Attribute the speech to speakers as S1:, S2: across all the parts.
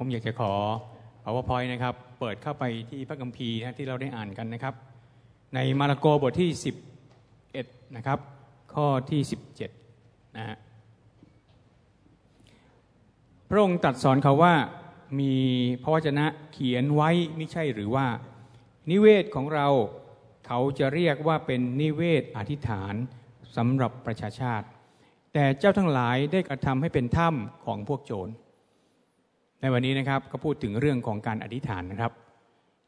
S1: ผมอยากจะขอ PowerPoint นะครับ เปิดเข้าไปที่พระคัมภีร์นะที่เราได้อ่านกันนะครับ ในมาระโกบทที่ 11 นะครับ ข้อที่ 17 นะฮะพระองค์ตรัสสอนเขาว่ามีพระวจนะเขียนไว้ไม่ใช่หรือว่า นิเวศของเราเขาจะเรียกว่าเป็นนิเวศอธิษฐานสำหรับประชาชาติ แต่เจ้าทั้งหลายได้กระทำให้เป็นถ้ำของพวกโจร ในวันนี้นะครับก็พูดถึงเรื่องของการอธิษฐานนะครับ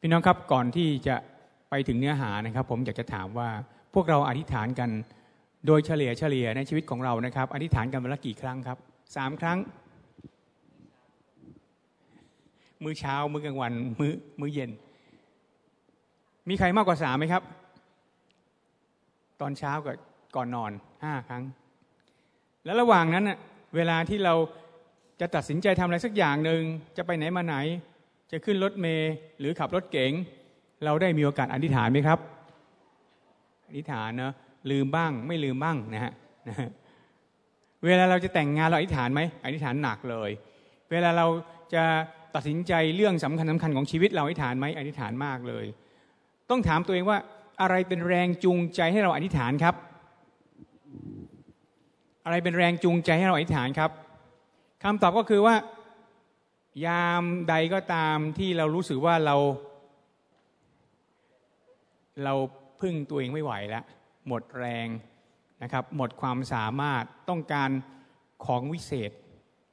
S1: พี่น้องครับก่อนที่จะไปถึงเนื้อหานะครับ ผมอยากจะถามว่าพวกเราอธิษฐานกันโดยเฉลี่ยเฉลี่ยในชีวิตของเรานะครับ อธิษฐานกันวันละกี่ครั้งครับสามครั้ง มื้อเช้ามื้อกลางวัน มื้อมื้อเย็น มีใครมากกว่าสามไหมครับ ตอนเช้ากับก่อนนอนห้าครั้ง แล้วระหว่างนั้นเวลาที่เรา จะตัดสินใจทำอะไรสักอย่างหนึ่งจะไปไหนมาไหน จะขึ้นรถเมล์หรือขับรถเก๋งเราได้มีโอกาสอธิษฐานไหมครับ อธิษฐานเนอะลืมบ้างไม่ลืมบ้างนะฮะเวลาเราจะแต่งงานเราอธิษฐานไหมอธิษฐานหนักเลย เวลาเราจะตัดสินใจเรื่องสำคัญสำคัญของชีวิตเราอธิษฐานไหมอธิษฐานมากเลย ต้องถามตัวเองว่าอะไรเป็นแรงจูงใจให้เราอธิษฐานครับ อะไรเป็นแรงจูงใจให้เราอธิษฐานครับ คำตอบก็คือว่า ยามใดก็ตามที่เรารู้สึกว่าเรา เราพึ่งตัวเองไม่ไหวแล้ว หมดแรงนะครับ หมดความสามารถต้องการของวิเศษ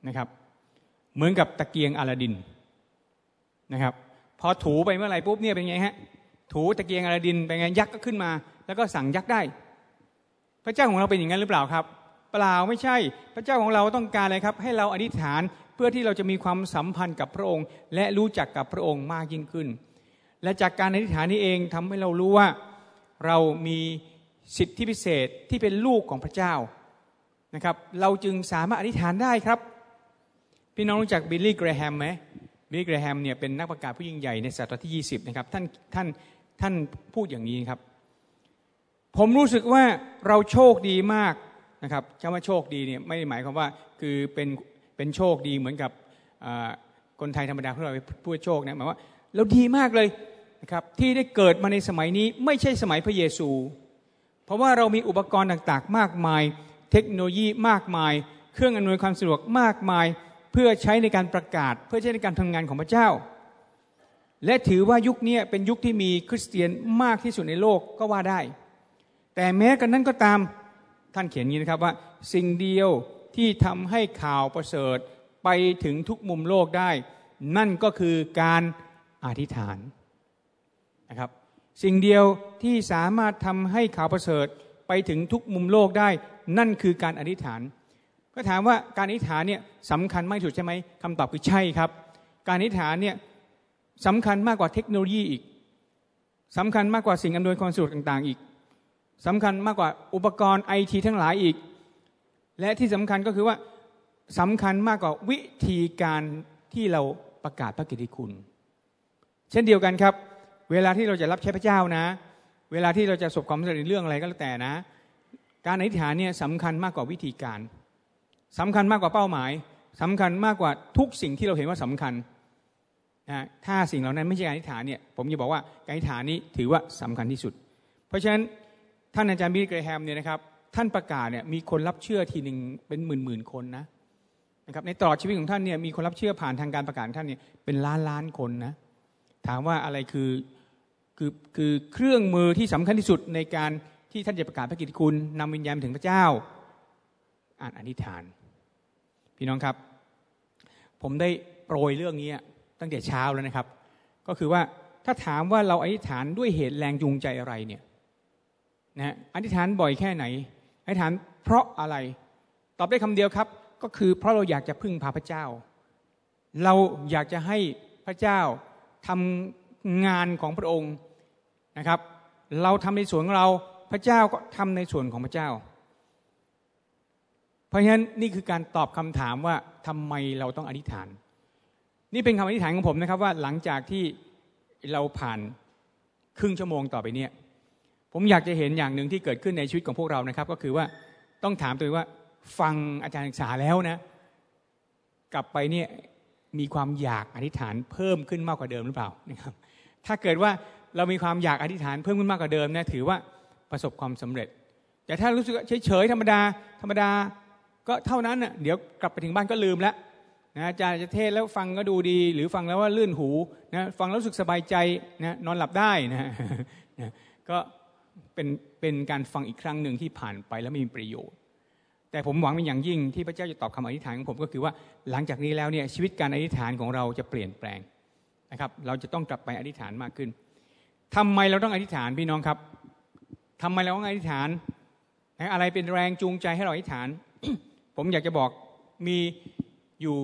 S1: นะครับ เหมือนกับตะเกียงอลาดินนะครับ พอถูไปเมื่อไหร่ปุ๊บเนี่ยเป็นไงฮะถูตะเกียงอลาดินเป็นไงยักษ์ก็ขึ้นมา แล้วก็สั่งยักษ์ได้ พระเจ้าของเราเป็นอย่างนั้นหรือเปล่าครับ เปล่าไม่ใช่ พระเจ้าของเราต้องการอะไรครับ ให้เราอธิษฐานเพื่อที่เราจะมีความสัมพันธ์กับพระองค์ และรู้จักกับพระองค์มากยิ่งขึ้น และจากการอธิษฐานนี้เองทำให้เรารู้ว่าเรามีสิทธิพิเศษที่เป็นลูกของพระเจ้านะครับ เราจึงสามารถอธิษฐานได้ครับ พี่น้องรู้จักบิลลี่เกรแฮมไหมบิลลี่เกรแฮมเนี่ยเป็นนักประกาศผู้ยิ่งใหญ่ในศตวรรษที่ 20 นะครับ ท่านท่านท่านพูดอย่างนี้ครับ ผมรู้สึกว่าเราโชคดีมาก นะครับคำว่าโชคดีเนี่ยไม่ได้หมายความว่าคือเป็นเป็นโชคดีเหมือนกับคนไทยธรรมดาที่เราพูดโชคนะหมายว่าเราดีมากเลยนะครับที่ได้เกิดมาในสมัยนี้ไม่ใช่สมัยพระเยซู เพราะว่าเรามีอุปกรณ์ต่างๆ มากมาย เทคโนโลยีมากมาย เครื่องอำนวยความสะดวกมากมาย เพื่อใช้ในการประกาศ เพื่อใช้ในการทำงานของพระเจ้า และถือว่ายุคนี้เป็นยุคที่มีคริสเตียนมากที่สุดในโลกก็ว่าได้ แต่แม้กันนั้นก็ตาม ท่านเขียนงี้นะครับว่าสิ่งเดียวที่ทำให้ข่าวประเสริฐไปถึงทุกมุมโลกได้ นั่นก็คือการอธิษฐานนะครับ สิ่งเดียวที่สามารถทำให้ข่าวประเสริฐไปถึงทุกมุมโลกได้ นั่นคือการอธิษฐาน ก็ถามว่าการอธิษฐานเนี่ยสำคัญมากที่สุดใช่ไหมคำตอบคือใช่ครับ การอธิษฐานเนี่ยสำคัญมากกว่าเทคโนโลยีอีกสำคัญมากกว่าสิ่งอำนวยความสะดวกต่าง ๆ อีก สำคัญมากกว่าอุปกรณ์ไอทีทั้งหลายอีก และที่สำคัญก็คือว่าสำคัญมากกว่าวิธีการที่เราประกาศพระกิตติคุณ เช่นเดียวกันครับ เวลาที่เราจะรับใช้พระเจ้านะ เวลาที่เราจะสบความสำเร็จในเรื่องอะไรก็แล้วแต่นะ การอธิษฐานเนี่ยสำคัญมากกว่าวิธีการสำคัญมากกว่าเป้าหมายสำคัญมากกว่าทุกสิ่งที่เราเห็นว่าสำคัญนะถ้าสิ่งเหล่านั้นไม่ใช่การอธิษฐานเนี่ยผมจะบอกว่าการอธิษฐานนี้ถือว่าสำคัญที่สุด เพราะฉะนั้น ท่านอาจารย์บิลเกรแฮมเนี่ยนะครับท่านประกาศเนี่ยมีคนรับเชื่อทีหนึ่งเป็นหมื่นหมื่นคนนะนะครับในตลอดชีวิตของท่านเนี่ยมีคนรับเชื่อผ่านทางการประกาศท่านเนี่ยเป็นล้านล้านคนนะถามว่าอะไรคือคือคือเครื่องมือที่สำคัญที่สุดในการที่ท่านจะประกาศพระกิตติคุณนำวิญญาณถึงพระเจ้า อ่านอธิษฐาน พี่น้องครับ ผมได้โปรยเรื่องนี้ตั้งแต่เช้าแล้วนะครับ ก็คือว่าถ้าถามว่าเราอธิษฐานด้วยเหตุแรงจูงใจอะไรเนี่ย นะอธิษฐานบ่อยแค่ไหนอธิษฐานเพราะอะไร ตอบได้คำเดียวครับ ก็คือเพราะเราอยากจะพึ่งพาพระเจ้า เราอยากจะให้พระเจ้าทำงานของพระองค์นะครับ เราทำในส่วนของเราพระเจ้าก็ทำในส่วนของพระเจ้า เพราะฉะนั้นนี่คือการตอบคำถามว่าทำไมเราต้องอธิษฐาน นี่เป็นคำอธิษฐานของผมนะครับว่าหลังจากที่เราผ่านครึ่งชั่วโมงต่อไปเนี่ย ผมอยากจะเห็นอย่างหนึ่งที่เกิดขึ้นในชีวิตของพวกเรานะครับ ก็คือว่าต้องถามตัวเองว่า ฟังอาจารย์ศึกษาแล้วนะ กลับไปเนี่ยมีความอยากอธิษฐานเพิ่มขึ้นมากกว่าเดิมหรือเปล่านะครับ ถ้าเกิดว่าเรามีความอยากอธิษฐานเพิ่มขึ้นมากกว่าเดิมนี่ยถือว่าประสบความสำเร็จ แต่ถ้ารู้สึกเฉยๆธรรมดา ธรรมดาก็เท่านั้นน่ะเดี๋ยวกลับไปถึงบ้านก็ลืมแล้วนะอาจารย์จะเทศแล้วฟังก็ดูดี หรือฟังแล้วว่าลื่นหูนะฟังแล้วรู้สึกสบายใจนะนอนหลับได้นะนะก็ เป็นเป็นการฟังอีกครั้งหนึ่งที่ผ่านไปแล้วไม่มีประโยชน์ แต่ผมหวังเป็นอย่างยิ่งที่พระเจ้าจะตอบคำอธิษฐานของผมก็คือว่าหลังจากนี้แล้วเนี่ยชีวิตการอธิษฐานของเราจะเปลี่ยนแปลงนะครับ เราจะต้องกลับไปอธิษฐานมากขึ้นทำไมเราต้องอธิษฐานพี่น้องครับทำไมเราต้องอธิษฐานอะไรเป็นแรงจูงใจให้เราอธิษฐาน ผมอยากจะบอกมีอยู่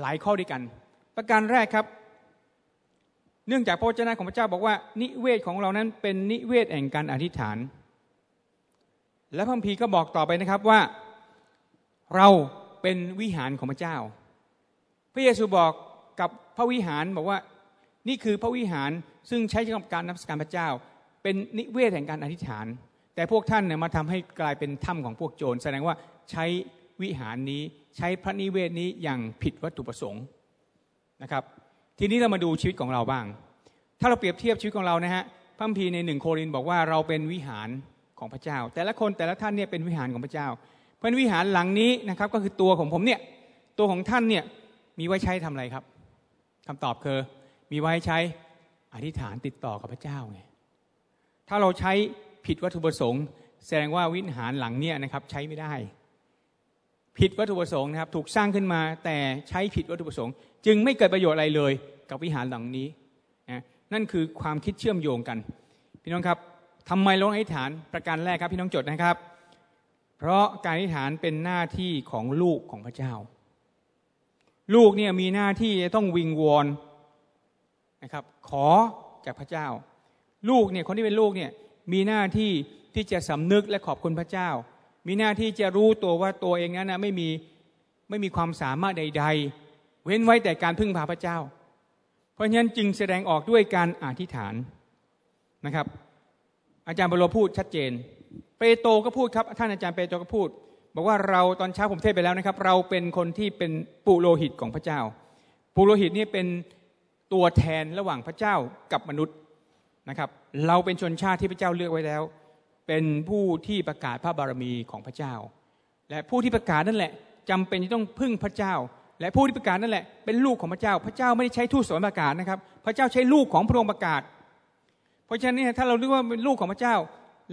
S1: หลายข้อด้วยกัน ประการแรกครับ เนื่องจากพระวจนะของพระเจ้าบอกว่า นิเวศของเรานั้นเป็นนิเวศแห่งการอธิษฐาน และพระพีก็บอกต่อไปนะครับว่า เราเป็นวิหารของพระเจ้า พระเยซูบอกกับพระวิหารบอกว่านี่คือพระวิหารซึ่งใช้สำหรับการนับสการพระเจ้า เป็นนิเวศแห่งการอธิษฐาน แต่พวกท่านเนี่ยมาทำให้กลายเป็นถ้ำของพวกโจรแสดงว่าใช้วิหารนี้ใช้พระนิเวศนี้อย่างผิดวัตถุประสงค์นะครับ ทีนี้เรามาดูชีวิตของเราบ้าง ถ้าเราเปรียบเทียบชีวิตของเรานะฮะพระพีในหนึ่งโครินบอกว่าเราเป็นวิหารของพระเจ้า แต่ละคนแต่ละท่านเนี่ยเป็นวิหารของพระเจ้า เพราะวิหารหลังนี้นะครับก็คือตัวของผมเนี่ยตัวของท่านเนี่ยมีไว้ใช้ทำอะไรครับคำตอบคือมีไว้ใช้อธิษฐานติดต่อกับพระเจ้าไงถ้าเราใช้ผิดวัตถุประสงค์ แสดงว่าวิหารหลังเนี่ยนะครับใช้ไม่ได้ ผิดวัตถุประสงค์นะครับ ถูกสร้างขึ้นมาแต่ใช้ผิดวัตถุประสงค์ จึงไม่เกิดประโยชน์อะไรเลย กับวิหารหลังนี้นะนั่นคือความคิดเชื่อมโยงกัน พี่น้องครับทำไมลงอธิษฐานประการแรกครับพี่น้องจดนะครับ เพราะการอธิษฐานเป็นหน้าที่ของลูกของพระเจ้า ลูกเนี่ยมีหน้าที่จะต้องวิงวอนนะครับ ขอจากพระเจ้า ลูกเนี่ยคนที่เป็นลูกเนี่ยมีหน้าที่ที่จะสำนึกและขอบคุณพระเจ้า มีหน้าที่จะรู้ตัวว่าตัวเองนั้นนะไม่มีไม่มีความสามารถใด ๆ เว้นไว้แต่การพึ่งพาพระเจ้า เพราะฉะนั้นจึงแสดงออกด้วยการอธิษฐานนะครับ อาจารย์บรพูดชัดเจน เปโตรก็พูดครับ ท่านอาจารย์เปโตรก็พูด บอกว่าเราตอนเช้าผมเทศไปแล้วนะครับ เราเป็นคนที่เป็นปุโรหิตของพระเจ้า ปุโรหิตนี่เป็นตัวแทนระหว่างพระเจ้ากับมนุษย์นะครับ เราเป็นชนชาติที่พระเจ้าเลือกไว้แล้ว เป็นผู้ที่ประกาศพระบารมีของพระเจ้า และผู้ที่ประกาศนั่นแหละจำเป็นที่ต้องพึ่งพระเจ้า และผู้ที่ประกาศนั่นแหละเป็นลูกของพระเจ้า พระเจ้าไม่ได้ใช้ทูตสอนประกาศนะครับ พระเจ้าใช้ลูกของพระองค์ประกาศ เพราะฉะนั้นถ้าเรารู้ว่าเป็นลูกของพระเจ้า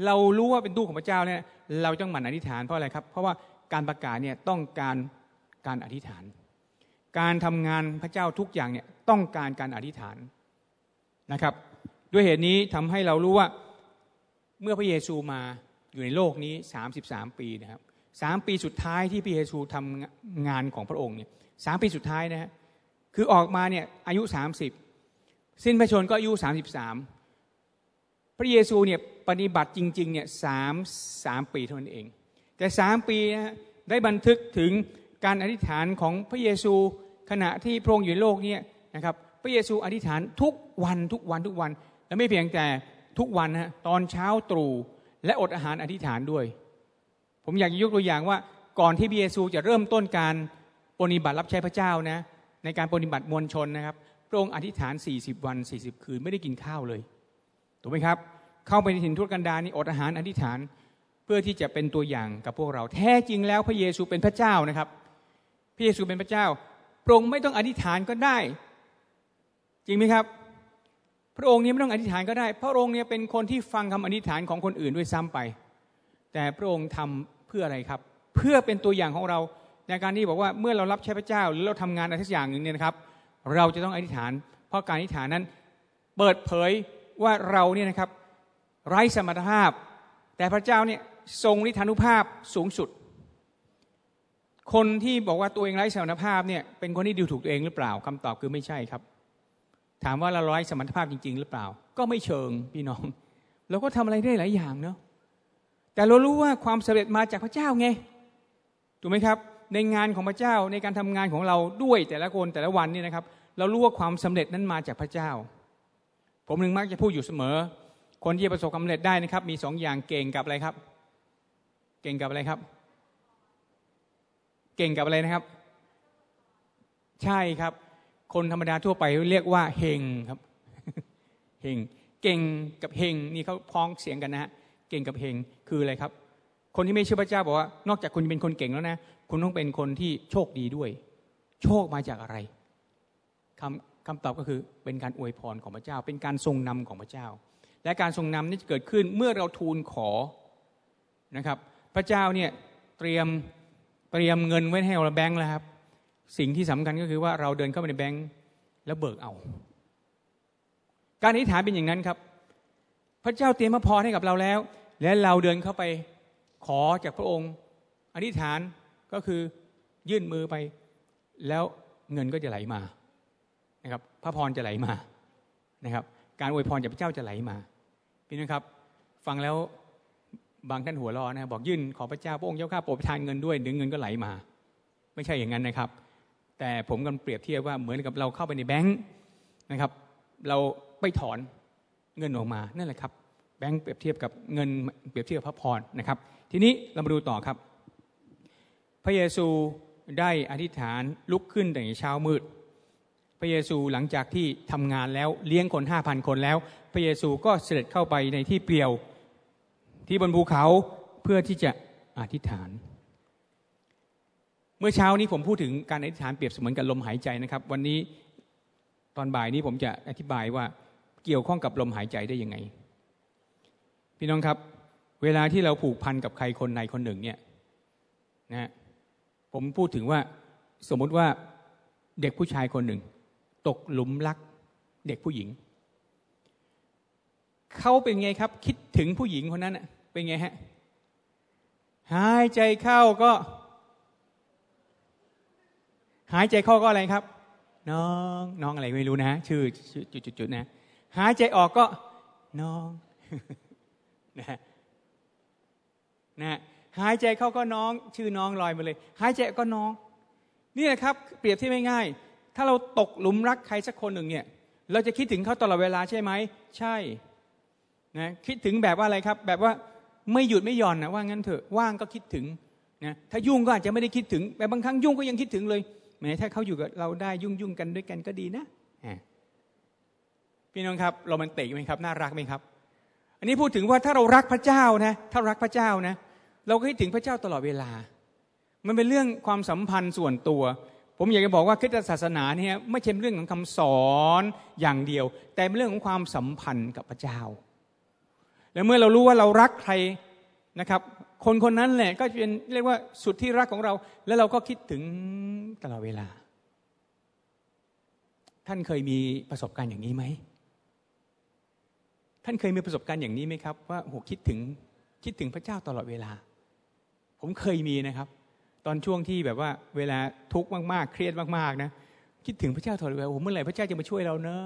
S1: เรารู้ว่าเป็นลูกของพระเจ้าเนี่ยเราต้องหมั่นอธิษฐานเพราะอะไรครับ เพราะว่าการประกาศเนี่ยต้องการการอธิษฐาน การทำงานพระเจ้าทุกอย่างเนี่ยต้องการการอธิษฐานนะครับ ด้วยเหตุนี้ทำให้เรารู้ว่า เมื่อพระเยซูมาอยู่ในโลกนี้ 33 ปีนะครับสามปีสุดท้ายที่พระเยซูทำงานของพระองค์เนี่ยสามปีสุดท้ายนะฮะคือออกมาเนี่ยอายุ 30 สิ้นพระชนก็อายุ 33 พระเยซูเนี่ยปฏิบัติจริงๆเนี่ยสามสามปีเท่านั้นเอง แต่สามปีนะได้บันทึกถึงการอธิษฐานของพระเยซูขณะที่พระองค์อยู่ในโลกนี้นะครับพระเยซูอธิษฐานทุกวันทุกวันทุกวัน และไม่เพียงแต่ ทุกวันฮะตอนเช้าตรู่และอดอาหารอธิษฐานด้วย ผมอยากยกตัวอย่างว่าก่อนที่พระเยซูจะเริ่มต้นการปฏิบัติรับใช้พระเจ้านะในการปฏิบัติมวลชนนะครับพระองค์อธิษฐาน 40 วัน 40 คืนไม่ได้กินข้าวเลยถูกไหมครับ เข้าไปในถิ่นทุรกันดารนี่อดอาหารอธิษฐานเพื่อที่จะเป็นตัวอย่างกับพวกเรา แท้จริงแล้วพระเยซูเป็นพระเจ้านะครับ พระเยซูเป็นพระเจ้าพระองค์ไม่ต้องอธิษฐานก็ได้ จริงไหมครับ พระองค์นี้ไม่ต้องอธิษฐานก็ได้ พระองค์เนี่ยเป็นคนที่ฟังคำอธิษฐานของคนอื่นด้วยซ้ำไป แต่พระองค์ทำเพื่ออะไรครับ เพื่อเป็นตัวอย่างของเราในการที่บอกว่าเมื่อเรารับใช้พระเจ้าหรือเราทำงานอะไรสักอย่างหนึ่งเนี่ยนะครับ เราจะต้องอธิษฐาน เพราะการอธิษฐานนั้นเปิดเผยว่าเราเนี่ยนะครับไร้สมรรถภาพ แต่พระเจ้าเนี่ยทรงนิทานุภาพสูงสุด คนที่บอกว่าตัวเองไร้สมรรถภาพเนี่ยเป็นคนที่ดูถูกตัวเองหรือเปล่าคำตอบคือไม่ใช่ครับ ถามว่าเราร้อยสมรรถภาพจริง ๆ หรือเปล่า ก็ไม่เชิงพี่น้องเราก็ทำอะไรได้หลายอย่างเนาะแต่เรารู้ว่าความสำเร็จมาจากพระเจ้าไงถูกไหมครับ ในงานของพระเจ้าในการทำงานของเราด้วยแต่ละคนแต่ละวันนี่นะครับ เรารู้ว่าความสำเร็จนั้นมาจากพระเจ้า ผมหนึ่งมักจะพูดอยู่เสมอ คนที่ประสบความสำเร็จได้นะครับ มีสองอย่างเก่งกับอะไรครับ เก่งกับอะไรครับ เก่งกับอะไรนะครับ ใช่ครับ คนธรรมดาทั่วไปเรียกว่าเฮงครับเฮงเก่งกับเฮงนี่เขาพ้องเสียงกันนะฮะเก่งกับเฮงคืออะไรครับ คนที่ไม่เชื่อพระเจ้าบอกว่านอกจากคุณเป็นคนเก่งแล้วนะคุณต้องเป็นคนที่โชคดีด้วย โชคมาจากอะไรคำคำตอบก็คือเป็นการอวยพรของพระเจ้า เป็นการทรงนำของพระเจ้า และการทรงนำนี่จะเกิดขึ้นเมื่อเราทูลขอนะครับ พระเจ้าเนี่ยเตรียมเตรียมเงินไว้ให้เราแบงค์แล้วครับ สิ่งที่สำคัญก็คือว่าเราเดินเข้าไปในแบงค์แล้วเบิกเอา การอธิษฐานเป็นอย่างนั้นครับ พระเจ้าเตรียมพระพรให้กับเราแล้ว และเราเดินเข้าไปขอจากพระองค์ อธิษฐานก็คือยื่นมือไป แล้วเงินก็จะไหลมานะครับ พระพรจะไหลมานะครับ การอวยพรจากพระเจ้าจะไหลมาพี่น้องครับ ฟังแล้วบางท่านหัวร้อนนะบอกยื่นขอพระเจ้าพระองค์เจ้าข้าโปรดทานเงินด้วยดึงเงินก็ไหลมา ไม่ใช่อย่างนั้นนะครับ แต่ผมกำลังเปรียบเทียบว่าเหมือนกับเราเข้าไปในแบงค์นะครับ เราไปถอนเงินออกมานั่นแหละครับแบงค์เปรียบเทียบกับเงินเปรียบเทียบพระพรนะครับ ทีนี้เรามาดูต่อครับ พระเยซูได้อธิษฐานลุกขึ้นแต่เช้ามืด พระเยซูหลังจากที่ทำงานแล้วเลี้ยงคนห้าพันคนแล้ว พระเยซูก็เสด็จเข้าไปในที่เปลี่ยวที่บนภูเขาเพื่อที่จะอธิษฐาน เมื่อเช้านี้ผมพูดถึงการอธิษฐานเปรียบเสมือนกับลมหายใจนะครับ วันนี้ตอนบ่ายนี้ผมจะอธิบายว่าเกี่ยวข้องกับลมหายใจได้ยังไง พี่น้องครับ เวลาที่เราผูกพันกับใครคนใดคนหนึ่งเนี่ยนะผมพูดถึงว่าสมมติว่าเด็กผู้ชายคนหนึ่ง ตกหลุมรักเด็กผู้หญิง เขาเป็นไงครับ คิดถึงผู้หญิงคนนั้นเป็นไงฮะหายใจเข้าก็ หายใจเข้าก็อะไรครับ น้องน้องอะไรไม่รู้นะ ชื่อจุดๆนะ หายใจออกก็น้องนะนะหายใจเข้าก็น้อง ชื่อน้องลอยมาเลย หายใจก็น้อง นี่แหละครับ เปรียบที่ไม่ง่าย ถ้าเราตกหลุมรักใครสักคนหนึ่งเนี่ย เราจะคิดถึงเขาตลอดเวลาใช่ไหม ใช่นะคิดถึงแบบว่าอะไรครับ แบบว่าไม่หยุดไม่หย่อนนะว่างั้นเถอะว่างก็คิดถึงนะถ้ายุ่งก็อาจจะไม่ได้คิดถึงแต่บางครั้งยุ่งก็ยังคิดถึงเลย แม้ถ้าเขาอยู่กับเราได้ยุ่งยุ่งกันด้วยกันก็ดีนะพี่น้องครับโรแมนติกไหมครับน่ารักไหมครับ อันนี้พูดถึงว่าถ้าเรารักพระเจ้านะถ้ารักพระเจ้านะ เราก็คิดถึงพระเจ้าตลอดเวลา มันเป็นเรื่องความสัมพันธ์ส่วนตัว ผมอยากจะบอกว่าคริสตศาสนาเนี่ยไม่ใช่เรื่องของคำสอนอย่างเดียว แต่เป็นเรื่องของความสัมพันธ์กับพระเจ้า แล้วเมื่อเรารู้ว่าเรารักใครนะครับ คนคนนั้นแหละก็เป็นเรียกว่าสุดที่รักของเรา แล้วเราก็คิดถึงตลอดเวลา ท่านเคยมีประสบการณ์อย่างนี้ไหมท่านเคยมีประสบการณ์อย่างนี้ไหมครับ ว่าโหคิดถึงคิดถึงพระเจ้าตลอดเวลา ผมเคยมีนะครับ ตอนช่วงที่แบบว่าเวลาทุกข์มากๆ เครียดมากๆนะคิดถึงพระเจ้าตลอดเวลาโอ้เมื่อไหร่พระเจ้าจะมาช่วยเราเนอะ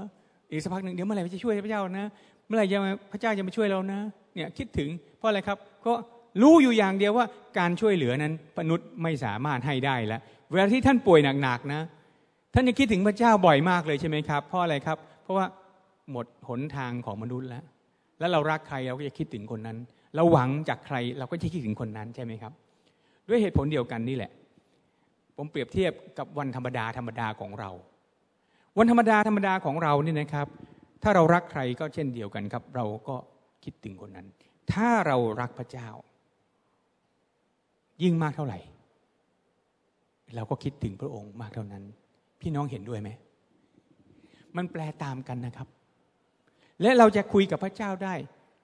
S1: อีกสักพักหนึ่งเดี๋ยวเมื่อไหร่พระเจ้าช่วยพระเจ้านะ เมื่อไหร่จะพระเจ้าจะมาช่วยเรานะเนี่ยคิดถึงเพราะอะไรครับ ก็ รู้อยู่อย่างเดียวว่าการช่วยเหลือนั้นมนุษย์ไม่สามารถให้ได้แล้วเวลาที่ท่านป่วยหนักๆนะ ท่านจะคิดถึงพระเจ้าบ่อยมากเลยใช่ไหมครับ เพราะอะไรครับ เพราะว่าหมดหนทางของมนุษย์แล้ว แล้วเรารักใครเราก็จะคิดถึงคนนั้น เราหวังจากใครเราก็จะคิดถึงคนนั้นใช่ไหมครับ ด้วยเหตุผลเดียวกันนี่แหละ ผมเปรียบเทียบกับวันธรรมดาธรรมดาของเรา วันธรรมดาธรรมดาของเรานี่นะครับ ถ้าเรารักใครก็เช่นเดียวกันครับ เราก็คิดถึงคนนั้น ถ้าเรารักพระเจ้า ยิ่งมากเท่าไหร่ เราก็คิดถึงพระองค์มากเท่านั้น พี่น้องเห็นด้วยไหม มันแปลตามกันนะครับ และเราจะคุยกับพระเจ้าได้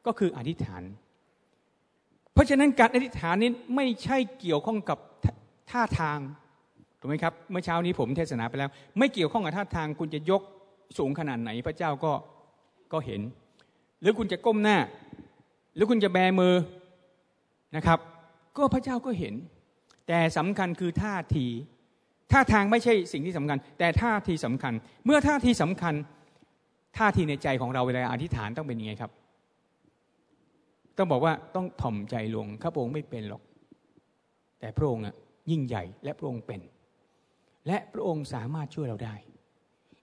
S1: ก็คืออธิษฐาน เพราะฉะนั้นการอธิษฐานนี้ไม่ใช่เกี่ยวข้องกับท่าทางถูกไหมครับ เมื่อเช้านี้ผมเทศนาไปแล้ว ไม่เกี่ยวข้องกับท่าทาง คุณจะยกสูงขนาดไหนพระเจ้าก็ก็เห็น หรือคุณจะก้มหน้า หรือคุณจะแบมือนะครับ ก็พระเจ้าก็เห็น แต่สำคัญคือท่าทีท่าทางไม่ใช่สิ่งที่สำคัญ แต่ท่าทีสำคัญ เมื่อท่าทีสำคัญท่าทีในใจของเราเวลาอธิษฐานต้องเป็นยังไงครับ ต้องบอกว่าต้องถ่อมใจลงข้าพระองค์ไม่เป็นหรอก แต่พระองค์ยิ่งใหญ่และพระองค์เป็น และพระองค์สามารถช่วยเราได้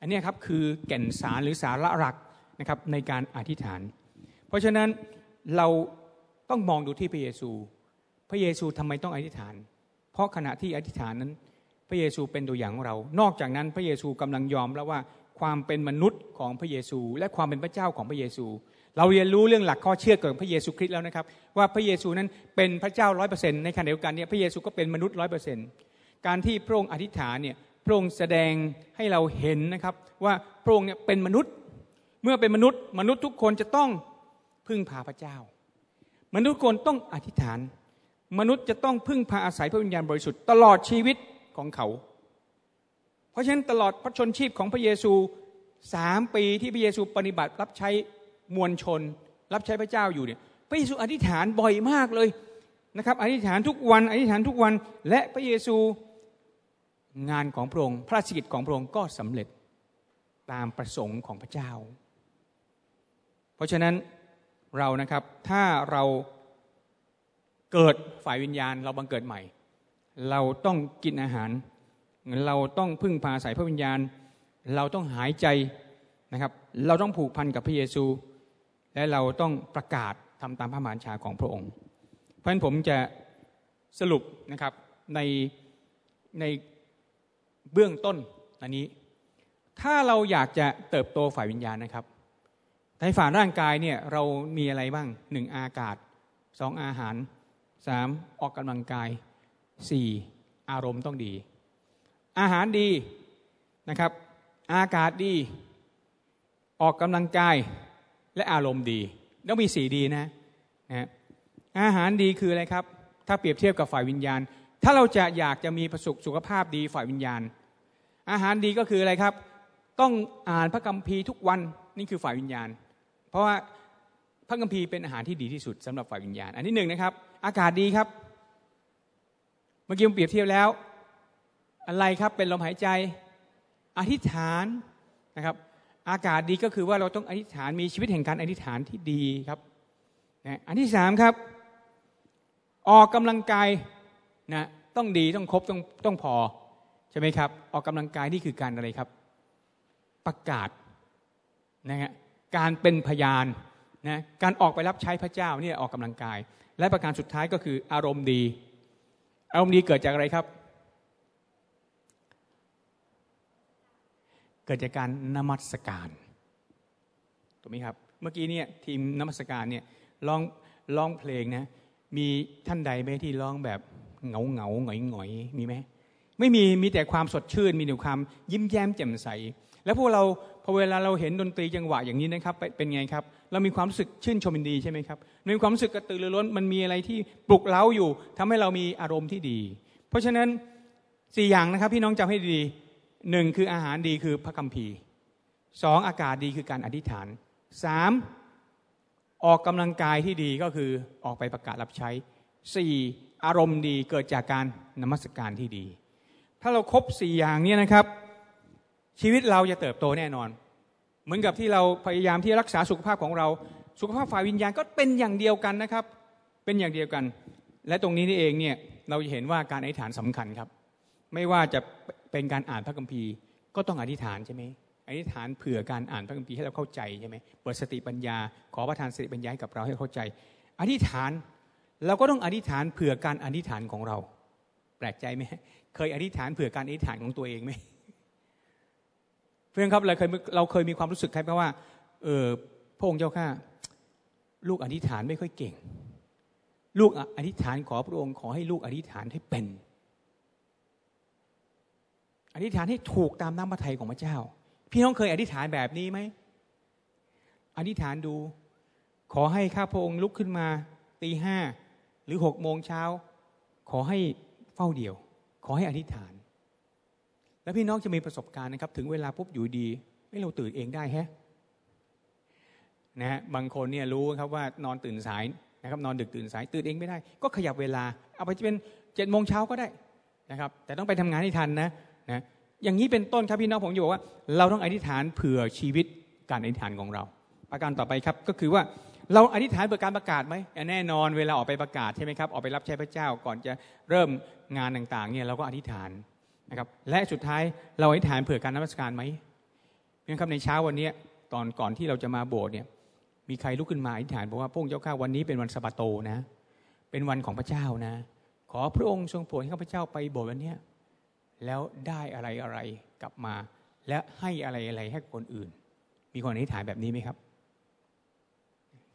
S1: อันนี้ครับคือแก่นสารหรือสาระหลักนะครับในการอธิษฐาน เพราะฉะนั้นเราต้องมองดูที่พระเยซู พระเยซูทำไมต้องอธิษฐาน เพราะขณะที่อธิษฐานนั้น พระเยซูเป็นตัวอย่างของเรา นอกจากนั้นพระเยซูกำลังยอมแล้วว่าความเป็นมนุษย์ของพระเยซู และความเป็นพระเจ้าของพระเยซู เราเรียนรู้เรื่องหลักข้อเชื่อเกี่ยวกับพระเยซูคริสต์แล้วนะครับ ว่าพระเยซูนั้นเป็นพระเจ้าร้อยเปอร์เซ็นต์ในขณะเดียวกันเนี่ยพระเยซูก็เป็นมนุษย์ร้อยเปอร์เซ็นต์การที่พระองค์อธิษฐานเนี่ยพระองค์แสดงให้เราเห็นนะครับว่าพระองค์เนี่ยเป็นมนุษย์ เมื่อเป็นมนุษย์ มนุษย์ทุกคนจะต้องพึ่งพาพระเจ้า มนุษย์ทุกคนต้องอธิษฐาน มนุษย์จะต้องพึ่งพาอาศัยพระวิญญาณบริสุทธิ์ตลอดชีวิตของเขา เพราะฉะนั้นตลอดพระชนชีพของพระเยซูสามปีที่พระเยซูปฏิบัติรับใช้มวลชน รับใช้พระเจ้าอยู่เนี่ยพระเยซูอธิษฐานบ่อยมากเลยนะครับ อธิษฐานทุกวันอธิษฐานทุกวันและพระเยซูงานของพระองค์พระราชกิจของพระองค์ก็สำเร็จตามประสงค์ของพระเจ้า เพราะฉะนั้นเรานะครับถ้าเรา เกิดฝ่ายวิญญาณเราบังเกิดใหม่ เราต้องกินอาหาร เราต้องพึ่งพาสายพระวิญญาณ เราต้องหายใจนะครับ เราต้องผูกพันกับพระเยซู และเราต้องประกาศทำตามพระมารชาของพระองค์ เพราะฉะนั้นผมจะสรุปนะครับในในเบื้องต้นอันนี้ ถ้าเราอยากจะเติบโตฝ่ายวิญญาณนะครับในฝ่ายร่างกายเนี่ยเรามีอะไรบ้างหนึ่งอากาศสองอาหาร สามออกกำลังกายสี่อารมณ์ต้องดี อาหารดีนะครับ อากาศดี ออกกำลังกายและอารมณ์ดี ต้องมีสี่ดีนะนะอาหารดีคืออะไรครับ ถ้าเปรียบเทียบกับฝ่ายวิญญาณ ถ้าเราจะอยากจะมีประสุขสุขภาพดีฝ่ายวิญญาณ อาหารดีก็คืออะไรครับ ต้องอ่านพระคัมภีร์ทุกวันนี่คือฝ่ายวิญญาณ เพราะว่า พระคัมภีร์เป็นอาหารที่ดีที่สุดสำหรับฝ่ายวิญญาณ อันที่หนึ่งนะครับ อากาศดีครับ เมื่อกี้ผมเปรียบเทียบแล้ว อะไรครับเป็นลมหายใจ อธิษฐานนะครับ อากาศดีก็คือว่าเราต้องอธิษฐานมีชีวิตแห่งการอธิษฐานที่ดีครับนะอันที่สามครับ ออกกำลังกายนะต้องดีต้องครบต้องต้องพอใช่ไหมครับ ออกกำลังกายนี่คือการอะไรครับ ประกาศนะฮะการเป็นพยาน นะการออกไปรับใช้พระเจ้าเนี่ยออกกำลังกาย และประการสุดท้ายก็คืออารมณ์ดี อารมณ์ดีเกิดจากอะไรครับ เกิดจากการนมัสการถูกไหมครับ เมื่อกี้เนี่ยทีมนมัสการเนี่ยร้องร้องเพลงนะมีท่านใดไหมที่ร้องแบบเหงาเหงาหงอยหงอยมีไหมไม่มีมีแต่ความสดชื่น มีแต่ความยิ้มแย้มแจ่มใส แล้วพวกเรา อเวลาเราเห็นดนตรีจังหวะอย่างนี้นะครับเป็นไงครับ เรามีความรู้สึกชื่นชมยินดีใช่ไหมครับมีความรู้สึกกระตือรือร้นมันมีอะไรที่ปลุกเร้าอยู่ทำให้เรามีอารมณ์ที่ดี เพราะฉะนั้นสี่อย่างนะครับพี่น้องจำให้ดีหนึ่งคืออาหารดีคือพระคัมภีร์สองอากาศดีคือการอธิษฐานสามออกกำลังกายที่ดีก็คือออกไปประกาศรับใช้สี่อารมณ์ดีเกิดจากการนมัสการที่ดี ถ้าเราครบสี่อย่างนี้นะครับ ชีวิตเราจะเติบโตแน่นอน เหมือนกับที่เราพยายามที่รักษาสุขภาพของเรา สุขภาพฝ่ายวิญญาณก็เป็นอย่างเดียวกันนะครับ เป็นอย่างเดียวกัน และตรงนี้นี่เองเนี่ยเราจะเห็นว่าการอธิษฐานสำคัญครับ ไม่ว่าจะเป็นการอ่านพระคัมภีร์ก็ต้องอธิษฐานใช่ไหมอธิษฐานเผื่อการอ่านพระคัมภีร์ให้เราเข้าใจใช่ไหมเปิดสติปัญญา ขอประทานสติปัญญาให้กับเราให้เข้าใจ อธิษฐานเราก็ต้องอธิษฐานเผื่อการอธิษฐานของเรา แปลกใจไหมเคยอธิษฐานเผื่อการอธิษฐานของตัวเองไหม พื่อนครับเราเคยเราเคยมีความรู้สึกคล้ายๆว่าเออพระองค์เจ้าข้าลูกอธิษฐานไม่ค่อยเก่ง ลูกอธิษฐานขอพระองค์ขอให้ลูกอธิษฐานให้เป็น อธิษฐานให้ถูกตามน้ำพระทัยของพระเจ้า พี่น้องเคยอธิษฐานแบบนี้ไหมอธิษฐานดู ขอให้ข้าพระองค์ลุกขึ้นมาตีห้าหรือหกโมงเช้า ขอให้เฝ้าเดี่ยว ขอให้อธิษฐาน แล้วพี่น้องจะมีประสบการณ์นะครับ ถึงเวลาปุ๊บอยู่ดีไม่เราตื่นเองได้แฮะนะฮะบางคนเนี่ยรู้ครับว่านอนตื่นสายนะครับนอนดึกตื่นสายตื่นเองไม่ได้ ก็ขยับเวลา เอาไปจะเป็นเจ็ดโมงเช้าก็ได้นะครับ แต่ต้องไปทำงานให้ทันนะนะอย่างนี้เป็นต้นครับพี่น้องผมจะบอกว่า เราต้องอธิษฐานเผื่อชีวิตการอธิษฐานของเรา ประการต่อไปครับก็คือว่าเราอธิษฐานเพื่อการประกาศไหมแน่นอนเวลาออกไปประกาศใช่ไหมครับออกไปรับใช้พระเจ้าก่อนจะเริ่มงานต่างๆเนี่ยเราก็อธิษฐาน นะครับและสุดท้ายเราอธิษฐานเผื่อการนมัสการไหมเพียงครับในเช้าวันนี้ตอนก่อนที่เราจะมาโบสถ์เนี่ยมีใครลุกขึ้นมาอธิษฐานบอกว่าพระองค์เจ้าข้าวันนี้เป็นวันสะบาโตนะ เป็นวันของพระเจ้านะ ขอพระองค์ทรงโปรดให้ข้าพเจ้าไปโบสถ์วันนี้แล้วได้อะไรอะไรกลับมา และให้อะไรอะไรให้คนอื่น มีคนอธิษฐานแบบนี้ไหมครับ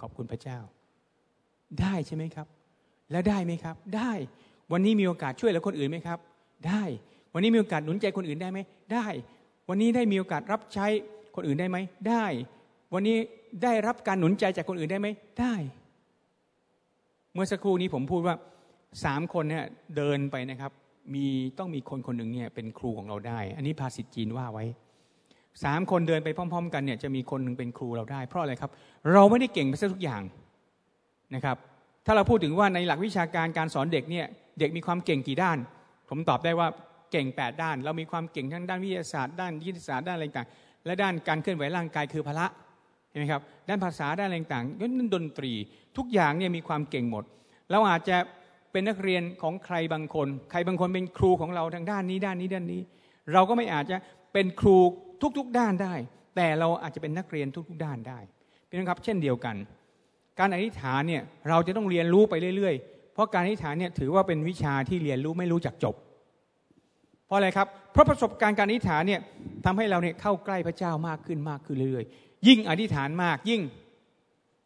S1: ขอบคุณพระเจ้า ได้ใช่ไหมครับ แล้วได้ไหมครับ ได้วันนี้มีโอกาสช่วยเหลือคนอื่นไหมครับ ได้ วันนี้มีโอกาสหนุนใจคนอื่นได้ไหมได้ วันนี้ได้มีโอกาสรับใช้คนอื่นได้ไหมได้ วันนี้ได้รับการหนุนใจจากคนอื่นได้ไหมได้ เมื่อสักครู่นี้ผมพูดว่าสามคนเนี่ยเดินไปนะครับ มีต้องมีคนคนหนึ่งเนี่ยเป็นครูของเราได้ อันนี้ภาษิตจีนว่าไว้สามคนเดินไปพร้อม ๆ กันเนี่ยจะมีคนหนึ่งเป็นครูเราได้ เพราะอะไรครับ เราไม่ได้เก่งไปซะทุกอย่างนะครับ ถ้าเราพูดถึงว่าในหลักวิชาการการสอนเด็กเนี่ยเด็กมีความเก่งกี่ด้าน ผมตอบได้ว่า เก่ง 8 ด้าน เรามีความเก่งทั้งด้านวิทยาศาสตร์ด้านวิทยาศาสตร์ด้านอะไรต่างและด้านการเคลื่อนไหวร่างกายคือพละเห็นไหมครับด้านภาษาด้านอะไรต่างก็นั่นดนตรี ทุกอย่างเนี่ยมีความเก่งหมด เราอาจจะเป็นนักเรียนของใครบางคน ใครบางคนเป็นครูของเราทางด้านนี้ด้านนี้ด้านนี้ เราก็ไม่อาจจะเป็นครูทุกๆด้านได้ แต่เราอาจจะเป็นนักเรียนทุกๆด้านได้เป็นครับ เช่นเดียวกัน การอธิษฐานเนี่ยเราจะต้องเรียนรู้ไปเรื่อยๆ เพราะการอธิษฐานเนี่ยถือว่าเป็นวิชาที่เรียนรู้ไม่รู้จักจบ เพราะอะไรครับ เพราะประสบการณ์การอธิษฐานเนี่ยทำให้เราเนี่ยเข้าใกล้พระเจ้ามากขึ้นมากขึ้นเรื่อยๆ ยิ่งอธิษฐานมากยิ่ง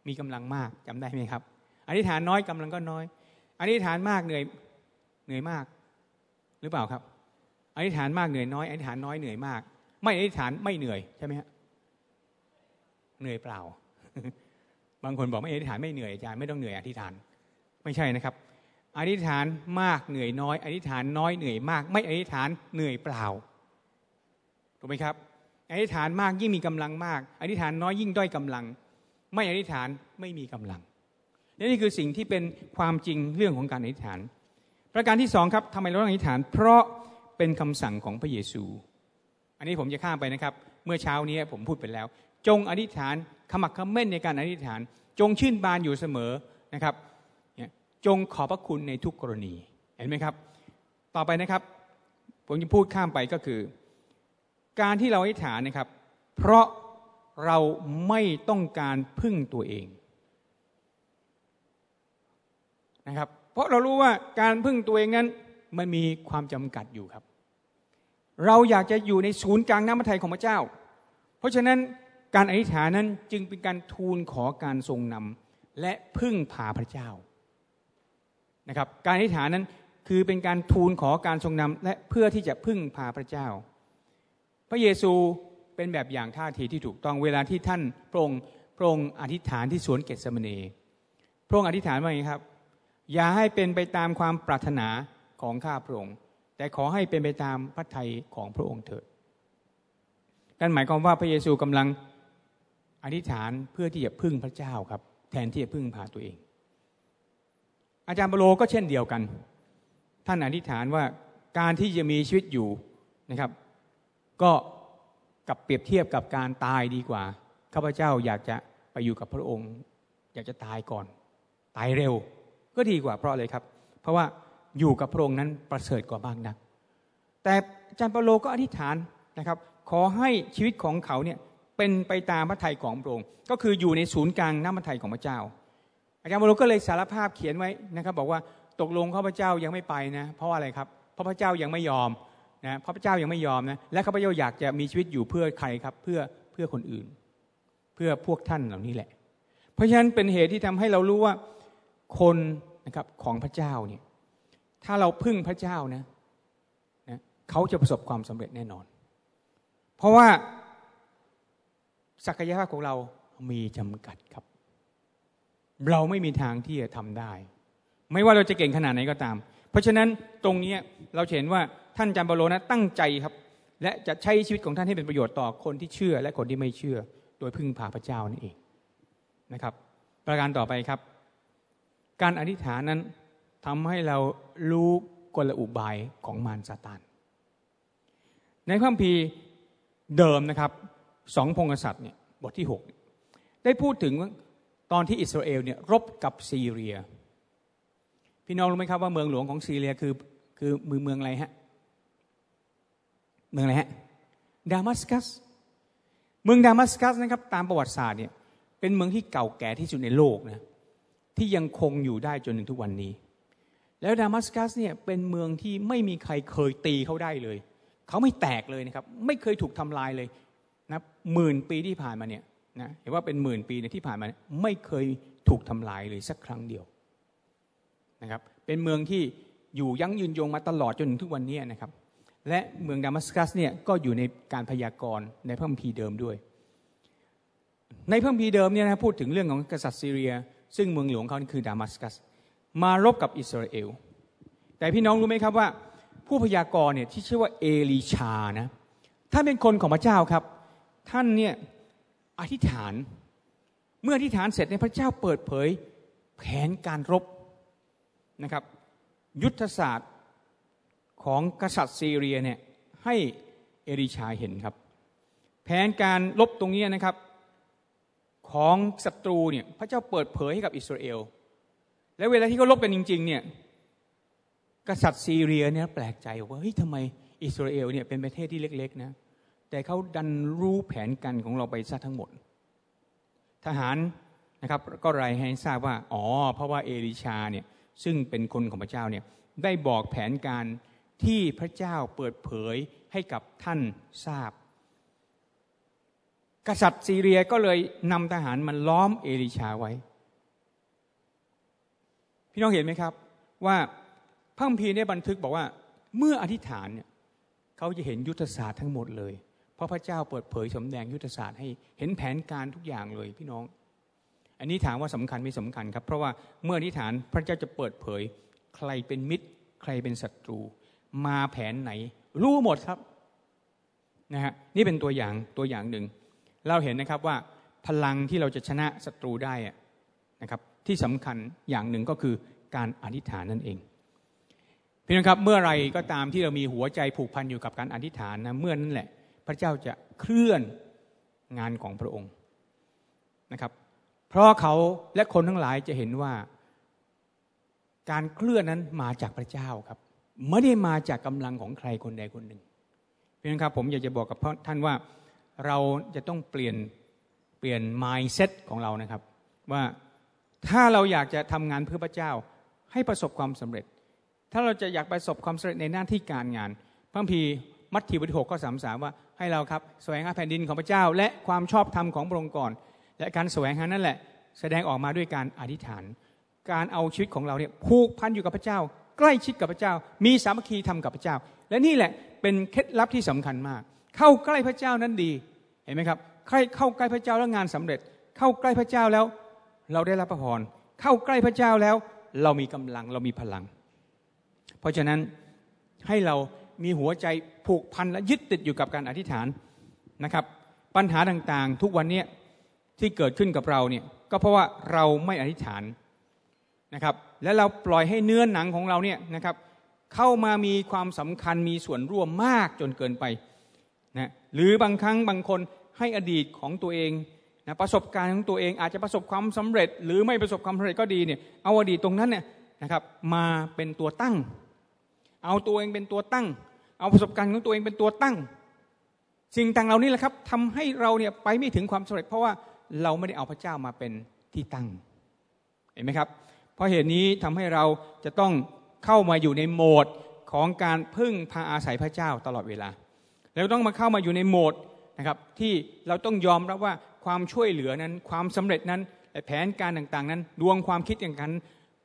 S1: มีกำลังมากจำได้ไหมครับ อธิษฐานน้อยกำลังก็น้อย อธิษฐานมากเหนื่อยเหนื่อยมาก หรือเปล่าครับ อธิษฐานมากเหนื่อยน้อย อธิษฐานน้อยเหนื่อยมาก ไม่อธิษฐานไม่เหนื่อยใช่ไหมฮะเหนื่อยเปล่า บางคนบอกไม่อธิษฐานไม่เหนื่อยอาจารย์ไม่ต้องเหนื่อยอธิษฐาน ไม่ใช่นะครับ อธิษฐานมากเหนื่อยน้อย อธิษฐานน้อยเหนื่อยมาก ไม่อธิษฐานเหนื่อยเปล่าถูกไหมครับ อธิษฐานมากยิ่งมีกำลังมาก อธิษฐานน้อยยิ่งด้อยกำลัง ไม่อธิษฐานไม่มีกำลังนี่คือสิ่งที่เป็นความจริงเรื่องของการอธิษฐาน ประการที่สองครับทำไมเราต้องอธิษฐาน เพราะเป็นคำสั่งของพระเยซู อันนี้ผมจะข้ามไปนะครับ เมื่อเช้านี้ผมพูดไปแล้ว จงอธิษฐานขมักขม้นในการอธิษฐาน จงชื่นบานอยู่เสมอนะครับ จงขอบพระคุณในทุกกรณีเห็นไหมครับ ต่อไปนะครับ ผมจะพูดข้ามไปก็คือ การที่เราอธิษฐานนะครับ เพราะเราไม่ต้องการพึ่งตัวเองนะครับ เพราะเรารู้ว่าการพึ่งตัวเองนั้นมันมีความจำกัดอยู่ครับ เราอยากจะอยู่ในศูนย์กลางน้ำพระทัยของพระเจ้า เพราะฉะนั้นการอธิษฐานนั้นจึงเป็นการทูลขอการทรงนำและพึ่งพาพระเจ้า นะครับการอธิษฐานนั้นคือเป็นการทูลขอการทรงนำและเพื่อที่จะพึ่งพาพระเจ้า พระเยซูเป็นแบบอย่างท่าทีที่ถูกต้องเวลาที่ท่านพระองค์พระองค์อธิษฐานที่สวนเกตสมณีพระองค์อธิษฐานว่าไงครับ อย่าให้เป็นไปตามความปรารถนาของข้าพระองค์ แต่ขอให้เป็นไปตามพระทัยของพระองค์เถิดนั่นหมายความว่าพระเยซูกำลังอธิษฐานเพื่อที่จะพึ่งพระเจ้าครับ แทนที่จะพึ่งพาตัวเอง อาจารย์เปโลก็เช่นเดียวกัน ท่านอธิษฐานว่าการที่จะมีชีวิตอยู่นะครับ ก็กับเปรียบเทียบกับการตายดีกว่าข้าพเจ้าอยากจะไปอยู่กับพระองค์ อยากจะตายก่อน ตายเร็ว ก็ดีกว่าเพราะอะไรครับ เพราะว่าอยู่กับพระองค์นั้นประเสริฐกว่ามากนัก แต่อาจารย์เปโลก็อธิษฐานนะครับ ขอให้ชีวิตของเขาเนี่ยเป็นไปตามพระทัยของพระองค์ก็คืออยู่ในศูนย์กลางน้ำพระทัยของพระเจ้า อาจารย์เปโลก็เลยสารภาพเขียนไว้นะครับ บอกว่าตกลงข้าพเจ้ายังไม่ไปนะ เพราะอะไรครับเพราะพระเจ้ายังไม่ยอมนะพระพเจ้ายังไม่ยอมนะและข้าพเจ้าอยากจะมีชีวิตอยู่เพื่อใครครับ เพื่อเพื่อคนอื่น เพื่อพวกท่านเหล่านี้แหละ เพราะฉะนั้นเป็นเหตุที่ทำให้เรารู้ว่าคนนะครับของพระเจ้าเนี่ยถ้าเราพึ่งพระเจ้านะนะเขาจะประสบความสำเร็จแน่นอน เพราะว่าศักยภาพของเรามีจำกัดครับ เราไม่มีทางที่จะทำได้ ไม่ว่าเราจะเก่งขนาดไหนก็ตาม เพราะฉะนั้นตรงนี้เราเห็นว่าท่านจัมบโลนะตั้งใจครับ และจะใช้ชีวิตของท่านให้เป็นประโยชน์ต่อคนที่เชื่อและคนที่ไม่เชื่อ โดยพึ่งพาพระเจ้านั่นเองนะครับ ประการต่อไปครับ การอธิษฐานนั้นทำให้เรารู้กลอุบายของมารซาตานในข้อพีเดิมนะครับสองพงศษัตริย์เนี่ยบทที่หกได้พูดถึง ตอนที่อิสราเอลเนี่ยรบกับซีเรีย พี่น้องรู้ไหมครับว่าเมืองหลวงของซีเรียคือคือมือเมืองอะไรฮะ เมืองอะไรฮะ ดามัสกัส เมืองดามัสกัสนะครับ ตามประวัติศาสตร์เนี่ยเป็นเมืองที่เก่าแก่ที่สุดในโลกนะที่ยังคงอยู่ได้จนถึงทุกวันนี้ แล้วดามัสกัสเนี่ยเป็นเมืองที่ไม่มีใครเคยตีเขาได้เลย เขาไม่แตกเลยนะครับ ไม่เคยถูกทำลายเลยนะหมื่นปีที่ผ่านมาเนี่ย นะเห็นว่าเป็นหมื่นปีในที่ผ่านมาไม่เคยถูกทำลายเลยสักครั้งเดียวนะครับเป็นเมืองที่อยู่ยั่งยืนยงมาตลอดจนถึงทุกวันนี้นะครับและเมืองดามัสกัสเนี่ยก็อยู่ในการพยากรณ์ในพระคัมภีร์เดิมด้วย ในพระคัมภีร์เดิมเนี่ยนะพูดถึงเรื่องของกษัตริย์ซีเรีย ซึ่งเมืองหลวงเขาคือดามัสกัส มารบกับอิสราเอล แต่พี่น้องรู้ไหมครับว่า ผู้พยากรณ์เนี่ยที่ชื่อว่าเอลีชานะท่านเป็นคนของพระเจ้าครับ ท่านเนี่ย อธิษฐาน เมื่ออธิษฐานเสร็จในพระเจ้าเปิดเผยแผนการรบนะครับ ยุทธศาสตร์ของกษัตริย์ซีเรียเนี่ยให้เอริชาเห็นครับ แผนการลบตรงนี้นะครับ ของศัตรูเนี่ยพระเจ้าเปิดเผยให้กับอิสราเอล และเวลาที่เขาลบกันจริง ๆ เนี่ยกษัตริย์ซีเรียเนี่ยแปลกใจว่าเฮ้ยทำไมอิสราเอลเนี่ยเป็นประเทศที่เล็ก ๆ นะ แต่เขาดันรู้แผนกันของเราไปซะทั้งหมด ทหารนะครับก็รายให้ทราบว่า อ๋อ เพราะว่าเอลิชาเนี่ยซึ่งเป็นคนของพระเจ้าเนี่ยได้บอกแผนการที่พระเจ้าเปิดเผยให้กับท่านทราบ กษัตริย์ซีเรียก็เลยนำทหารมันล้อมเอลิชาไว้ พี่น้องเห็นไหมครับ ว่าพระคัมภีร์ได้บันทึกบอกว่าเมื่ออธิษฐานเนี่ยเขาจะเห็นยุทธศาสตร์ทั้งหมดเลย เพราะพระเจ้าเปิดเผยสมแดงยุทธศาสตร์ให้เห็นแผนการทุกอย่างเลยพี่น้อง อันนี้ถามว่าสำคัญไม่สำคัญครับ เพราะว่าเมื่ออธิษฐานพระเจ้าจะเปิดเผย ใครเป็นมิตร ใครเป็นศัตรู มาแผนไหน รู้หมดครับนะฮะนี่เป็นตัวอย่างตัวอย่างหนึ่ง เราเห็นนะครับว่าพลังที่เราจะชนะศัตรูได้นะครับ ที่สำคัญอย่างหนึ่งก็คือการอธิษฐานนั่นเองพี่น้องครับเมื่อไรก็ตามที่เรามีหัวใจผูกพันอยู่กับการอธิษฐานนะเมื่อนั้นแหละ พระเจ้าจะเคลื่อนงานของพระองค์นะครับ เพราะเขาและคนทั้งหลายจะเห็นว่า การเคลื่อนนั้นมาจากพระเจ้าครับไม่ได้มาจากกำลังของใครคนใดคนหนึ่ง เพียงครับผมอยากจะบอกกับท่านว่าเราจะต้องเปลี่ยนเปลี่ยน mindset ของเรานะครับ ว่าถ้าเราอยากจะทำงานเพื่อพระเจ้าให้ประสบความสำเร็จ ถ้าเราจะอยากประสบความสำเร็จในหน้าที่การงานพระพี มัทธิวบทที่หกข้อสามสามว่าให้เราครับแสวงหาแผ่นดินของพระเจ้า และความชอบธรรมของพระองค์ก่อน และการแสวงหานั่นแหละ แสดงออกมาด้วยการอธิษฐาน การเอาชีวิตของเราเนี่ยผูกพันอยู่กับพระเจ้า ใกล้ชิดกับพระเจ้า มีสามัคคีทำกับพระเจ้า และนี่แหละเป็นเคล็ดลับที่สำคัญมาก เข้าใกล้พระเจ้านั้นดีเห็นไหมครับใครเข้าใกล้พระเจ้าแล้วงานสำเร็จ เข้าใกล้พระเจ้าแล้ว เราได้รับพระพรเข้าใกล้พระเจ้าแล้ว เรามีกำลังเรามีพลัง เพราะฉะนั้นให้เรา มีหัวใจผูกพันและยึดติดอยู่กับการอธิษฐานนะครับ ปัญหาต่างๆ ทุกวันนี้ที่เกิดขึ้นกับเราเนี่ยก็เพราะว่าเราไม่อธิษฐานนะครับ และเราปล่อยให้เนื้อหนังของเราเนี่ยนะครับ เข้ามามีความสำคัญมีส่วนร่วมมากจนเกินไปนะหรือบางครั้งบางคนให้อดีตของตัวเองนะประสบการณ์ของตัวเองอาจจะประสบความสำเร็จ หรือไม่ประสบความสำเร็จก็ดีเนี่ยเอาอดีตตรงนั้นเนี่ยนะครับมาเป็นตัวตั้ง เอาตัวเองเป็นตัวตั้ง เอาประสบการณ์ของตัวเองเป็นตัวตั้ง สิ่งต่างเหล่านี้แหละครับทำให้เราเนี่ยไปไม่ถึงความสำเร็จ เพราะว่าเราไม่ได้เอาพระเจ้ามาเป็นที่ตั้ง เห็นไหมครับ เพราะเหตุนี้ทำให้เราจะต้องเข้ามาอยู่ในโหมดของการพึ่งพาอาศัยพระเจ้าตลอดเวลา แล้วต้องมาเข้ามาอยู่ในโหมดนะครับที่เราต้องยอมรับว่าความช่วยเหลือนั้น ความสำเร็จนั้นแผนการต่างๆ นั้น ดวงความคิดอย่างนั้น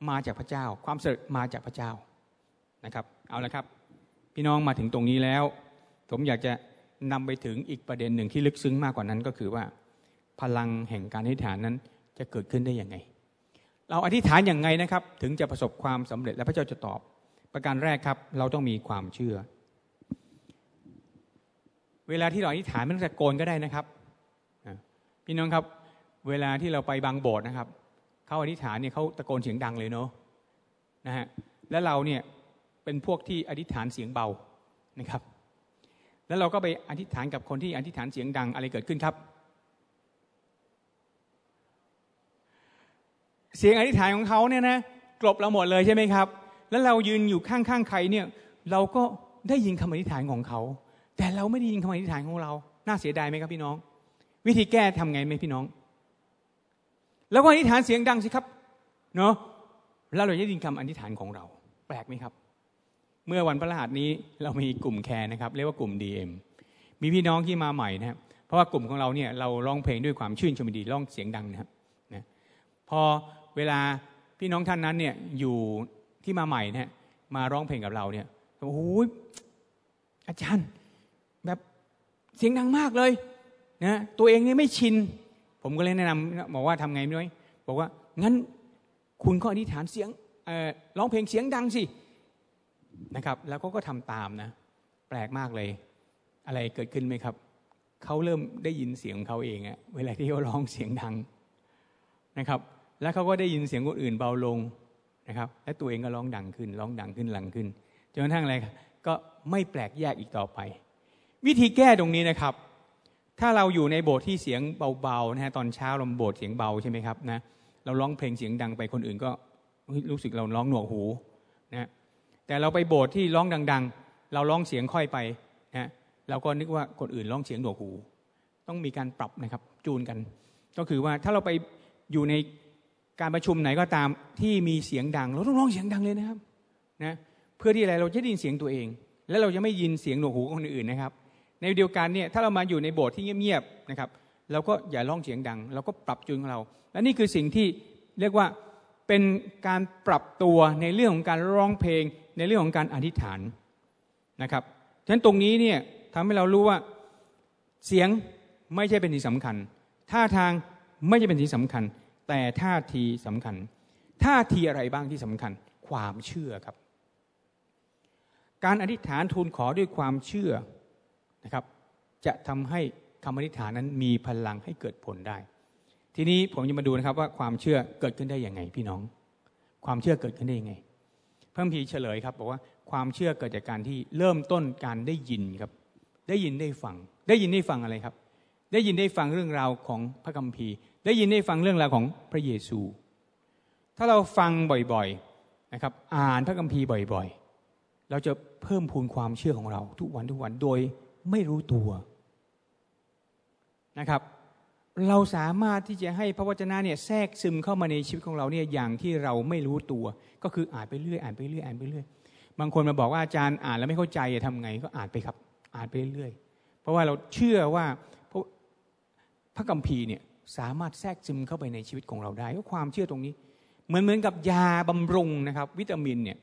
S1: มาจากพระเจ้า ความสำเร็จมาจากพระเจ้านะครับ เอาละครับ พี่น้องมาถึงตรงนี้แล้ว ผมอยากจะนำไปถึงอีกประเด็นหนึ่งที่ลึกซึ้งมากกว่านั้นก็คือว่าพลังแห่งการอธิษฐานนั้นจะเกิดขึ้นได้อย่างไง เราอธิษฐานอย่างไงนะครับ ถึงจะประสบความสำเร็จและพระเจ้าจะตอบ ประการแรกครับ เราต้องมีความเชื่อ เวลาที่เราอธิษฐานไม่ต้องตะโกนก็ได้นะครับพี่น้องครับ เวลาที่เราไปบางโบสถ์นะครับเขาอธิษฐานเนี่ยเขาตะโกนเสียงดังเลยเนาะนะฮะและเราเนี่ย เป็นพวกที่อธิษฐานเสียงเบานะครับ แล้วเราก็ไปอธิษฐานกับคนที่อธิษฐานเสียงดังอะไรเกิดขึ้นครับ เสียงอธิษฐานของเขาเนี่ยนะกลบเราหมดเลยใช่ไหมครับ แล้วเรายืนอยู่ข้างๆใครเนี่ยเราก็ได้ยินคำอธิษฐานของเขา แต่เราไม่ได้ยินคำอธิษฐานของเรา น่าเสียดายไหมครับพี่น้อง วิธีแก้ทำไงไหมพี่น้อง แล้วก็อธิษฐานเสียงดังสิครับเนาะแล้วเราจะได้ยินคำอธิษฐานของเรา แปลกไหมครับ เมื่อวันพฤหัสนี้เรามีกลุ่มแคร์นะครับ เรียกว่ากลุ่ม DM มีพี่น้องที่มาใหม่นะครับเพราะว่ากลุ่มของเราเนี่ยเราร้องเพลงด้วยความชื่นชมดีร้องเสียงดังนะครับนะพอเวลาพี่น้องท่านนั้นเนี่ยอยู่ที่มาใหม่เนี่ยมาร้องเพลงกับเราเนี่ยโอ้โหอาจารย์แบบเสียงดังมากเลยนะตัวเองเนี่ยไม่ชิน ผมก็เลยแนะนำบอกว่าทำไงไม่รู้บอกว่างั้นคุณก็อธิษฐานเสียงร้องเพลงเสียงดังสิ นะครับ แล้วก็ก็ทำตามนะ แปลกมากเลย อะไรเกิดขึ้นไหมครับเขาเริ่มได้ยินเสียงเขาเองอะเวลาที่เขาร้องเสียงดังนะครับ แล้วเขาก็ได้ยินเสียงคนอื่นเบาลงนะครับ และตัวเองก็ร้องดังขึ้น ร้องดังขึ้นหลังขึ้นจนกระทั่งอะไรก็ไม่แปลกแยกอีกต่อไป วิธีแก้ตรงนี้นะครับ ถ้าเราอยู่ในโบสถ์ที่เสียงเบาๆนะฮะตอนเช้าเราโบสถ์เสียงเบาใช่ไหมครับนะเราร้องเพลงเสียงดังไปคนอื่นก็รู้สึกเราร้องหนวกหูนะ แต่เราไปโบสถ์ที่ร้องดัง ๆ เราร้องเสียงค่อยไปนะเราก็นึกว่าคนอื่นร้องเสียงหนวกหู ต้องมีการปรับนะครับจูนกัน ก็คือว่าถ้าเราไปอยู่ในการประชุมไหนก็ตามที่มีเสียงดัง เราต้องร้องเสียงดังเลยนะครับนะเพื่อที่อะไรเราจะได้ยินเสียงตัวเอง และเราจะไม่ยินเสียงหนวกหูของคนอื่นนะครับ ในเดียวกันเนี่ยถ้าเรามาอยู่ในโบสถ์ที่เงียบๆนะครับเราก็อย่าร้องเสียงดัง เราก็ปรับจูนของเรา และนี่คือสิ่งที่เรียกว่าเป็นการปรับตัวในเรื่องของการร้องเพลง ในเรื่องของการอธิษฐานนะครับฉะนั้นตรงนี้เนี่ยทำให้เรารู้ว่าเสียงไม่ใช่เป็นสิ่งสำคัญ ท่าทางไม่ใช่เป็นสิ่งสำคัญ แต่ท่าทีสำคัญ ท่าทีอะไรบ้างที่สำคัญ ความเชื่อครับ การอธิษฐานทูลขอด้วยความเชื่อนะครับ จะทำให้คำอธิษฐานนั้นมีพลังให้เกิดผลได้ ทีนี้ผมจะมาดูนะครับว่าความเชื่อเกิดขึ้นได้อยังไงพี่น้อง ความเชื่อเกิดขึ้นได้ยังไง เพิ่มพีเฉลยครับบอกว่าความเชื่อเกิดจากการที่เริ่มต้นการได้ยินครับ ได้ยินได้ฟัง ได้ยินได้ฟังอะไรครับ ได้ยินได้ฟังเรื่องราวของพระคัมภีร์ ได้ยินได้ฟังเรื่องราวของพระเยซู ถ้าเราฟังบ่อยๆนะครับ อ่านพระคัมภีร์บ่อย ๆ เราจะเพิ่มพูนความเชื่อของเรา ทุกวันทุกวันโดยไม่รู้ตัวนะครับ เราสามารถที่จะให้พระวจนะเนี่ยแทรกซึมเข้ามาในชีวิตของเราเนี่ยอย่างที่เราไม่รู้ตัว ก็คืออ่านไปเรื่อยอ่านไปเรื่อยอ่านไปเรื่อยบางคนมาบอกว่าอาจารย์อ่านแล้วไม่เข้าใจจะทำไงก็อ่านไปครับ อ่านไปเรื่อยเพราะว่าเราเชื่อว่าพระกัมภีร์เนี่ยสามารถแทรกซึมเข้าไปในชีวิตของเราได้ก็ความเชื่อตรงนี้ เหมือนเหมือนกับยาบำรุงนะครับ วิตามินเนี่ย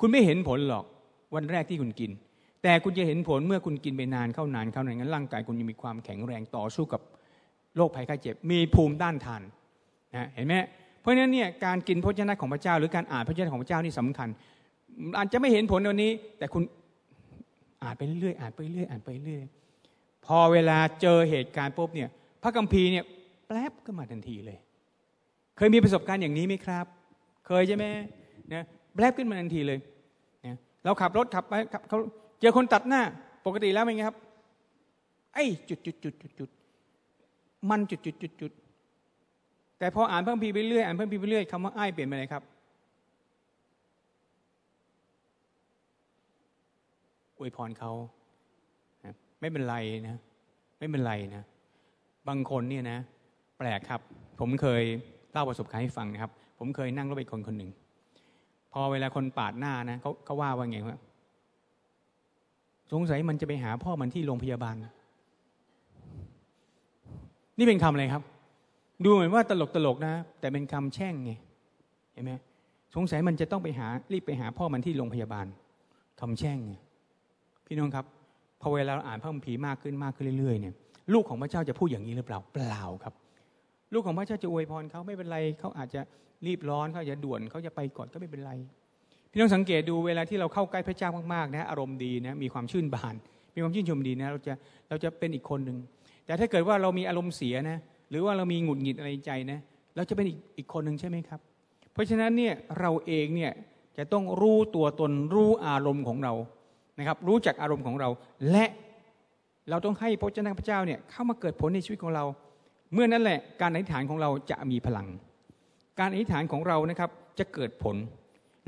S1: คุณไม่เห็นผลหรอกวันแรกที่คุณกิน แต่คุณจะเห็นผลเมื่อคุณกินไปนานเข้านานเข้านานงั้นร่างกายคุณจะมีความแข็งแรงต่อสู้กับ โรคภัยไข้เจ็บ มีภูมิต้านทานนะเห็นไหมเพราะฉะนั้นเนี่ยการกินพระเจ้าของพระเจ้า หรือการอ่านพระเจ้าของพระเจ้านี่สำคัญ อาจจะไม่เห็นผลวันนี้ แต่คุณอ่านไปเรื่อยอ่านไปเรื่อยอ่านไปเรื่อยพอเวลาเจอเหตุการณ์ปุ๊บเนี่ย พระคัมภีร์เนี่ยแป๊บก็มาทันทีเลย เคยมีประสบการณ์อย่างนี้ไหมครับ เคยใช่ไหมเนี่ยแป๊บขึ้นมาทันทีเลยเนี่ยเราขับรถขับไปเขาเจอคนตัดหน้า ปกติแล้วเป็นไงครับ ไอ้จุดจุดจุดจุดจุด มันจุดจุดจุดจุดแต่พออ่านเพระคัมภีไปเรื่อยอ่านเพระคัมภีไปเรื่อยคำว่าไอ้เปลี่ยนไปเลยครับอวยพรเขาไม่เป็นไรนะ ไม่เป็นไรนะ บางคนเนี่ยนะ แปลกครับ ผมเคยเล่าประสบการณ์ให้ฟังนะครับ ผมเคยนั่งรถไปคนคนหนึ่ง พอเวลาคนปาดหน้านะเขาเขาว่าว่าไงวะสงสัยมันจะไปหาพ่อมันที่โรงพยาบาล นี่เป็นคำอะไรครับ ดูเหมือนว่าตลกตลกนะ แต่เป็นคำแช่งไงเห็นไหมสงสัยมันจะต้องไปหารีบไปหาพ่อมันที่โรงพยาบาลคำแช่งไงพี่น้องครับพอเวลาเราอ่านพระคัมภีร์มากขึ้นมากขึ้นเรื่อยๆเนี่ยลูกของพระเจ้าจะพูดอย่างนี้หรือเปล่าเปล่าครับ ลูกของพระเจ้าจะอวยพรเขาไม่เป็นไรเขาอาจจะรีบร้อนเขาจะด่วนเขาจะไปก่อนก็ไม่เป็นไร พี่น้องสังเกตดูเวลาที่เราเข้าใกล้พระเจ้ามากๆนะอารมณ์ดีนะมีความชื่นบาน มีความชื่นชมดีนะเราจะเราจะเป็นอีกคนหนึ่ง แต่ถ้าเกิดว่าเรามีอารมณ์เสียนะหรือว่าเรามีหงุดหงิดอะไรใจนะเราจะเป็นอีกอีกคนหนึ่งใช่ไหมครับ เพราะฉะนั้นเนี่ยเราเองเนี่ยจะต้องรู้ตัวตนรู้อารมณ์ของเรานะครับ รู้จักอารมณ์ของเรา และเราต้องให้พระเจ้าพระเจ้าเนี่ยเข้ามาเกิดผลในชีวิตของเรา เมื่อนั้นแหละการอธิษฐานของเราจะมีพลัง การอธิษฐานของเรานะครับจะเกิดผล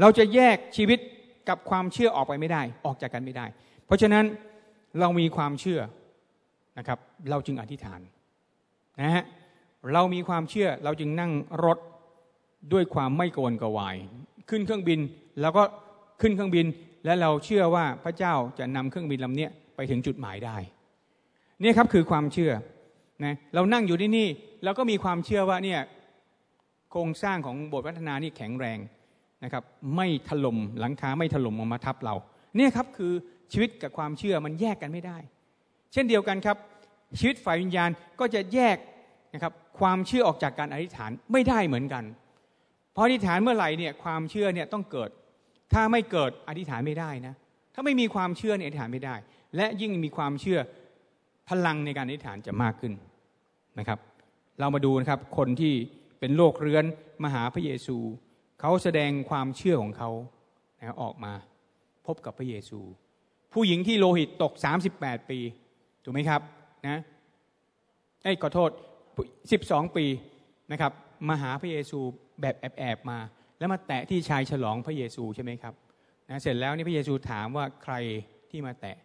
S1: เราจะแยกชีวิตกับความเชื่อออกไปไม่ได้ ออกจากกันไม่ได้ เพราะฉะนั้นเรามีความเชื่อ นะครับ เราจึงอธิษฐานนะฮะเรามีความเชื่อเราจึงนั่งรถด้วยความไม่โกนกวาย ขึ้นเครื่องบินแล้วก็ขึ้นเครื่องบินและเราเชื่อว่าพระเจ้าจะนำเครื่องบินลำนี้ยไปถึงจุดหมายได้นี่ครับคือความเชื่อนะเรานั่งอยู่ที่นี่เราก็มีความเชื่อว่าเนี่ยโครงสร้างของโบสถ์วัฒนานี่แข็งแรงนะครับ ไม่ถล่มหลังคาไม่ถล่มออกมาทับเรา เนี่ยครับคือชีวิตกับความเชื่อมันแยกกันไม่ได้ เช่นเดียวกันครับ ชีวิตฝ่ายวิญญาณก็จะแยกนะครับความเชื่อออกจากการอธิษฐานไม่ได้เหมือนกันพออธิษฐานเมื่อไหร่เนี่ยความเชื่อเนี่ยต้องเกิด ถ้าไม่เกิดอธิษฐานไม่ได้นะถ้าไม่มีความเชื่อเนี่ยอธิษฐานไม่ได้ และยิ่งมีความเชื่อพลังในการอธิษฐานจะมากขึ้นนะครับ เรามาดูนะครับคนที่เป็นโรคเรื้อนมาหาพระเยซูเขาแสดงความเชื่อของเขาออกมาพบกับพระเยซู ผู้หญิงที่โลหิตตก 38 ปี ถูกไหมครับนะไอ้ขอโทษ 12 ปีนะครับมาหาพระเยซูแบบแอบๆมา แล้วมาแตะที่ชายฉลองพระเยซูใช่ไหมครับนะเสร็จแล้วนี่พระเยซูถามว่าใครที่มาแตะ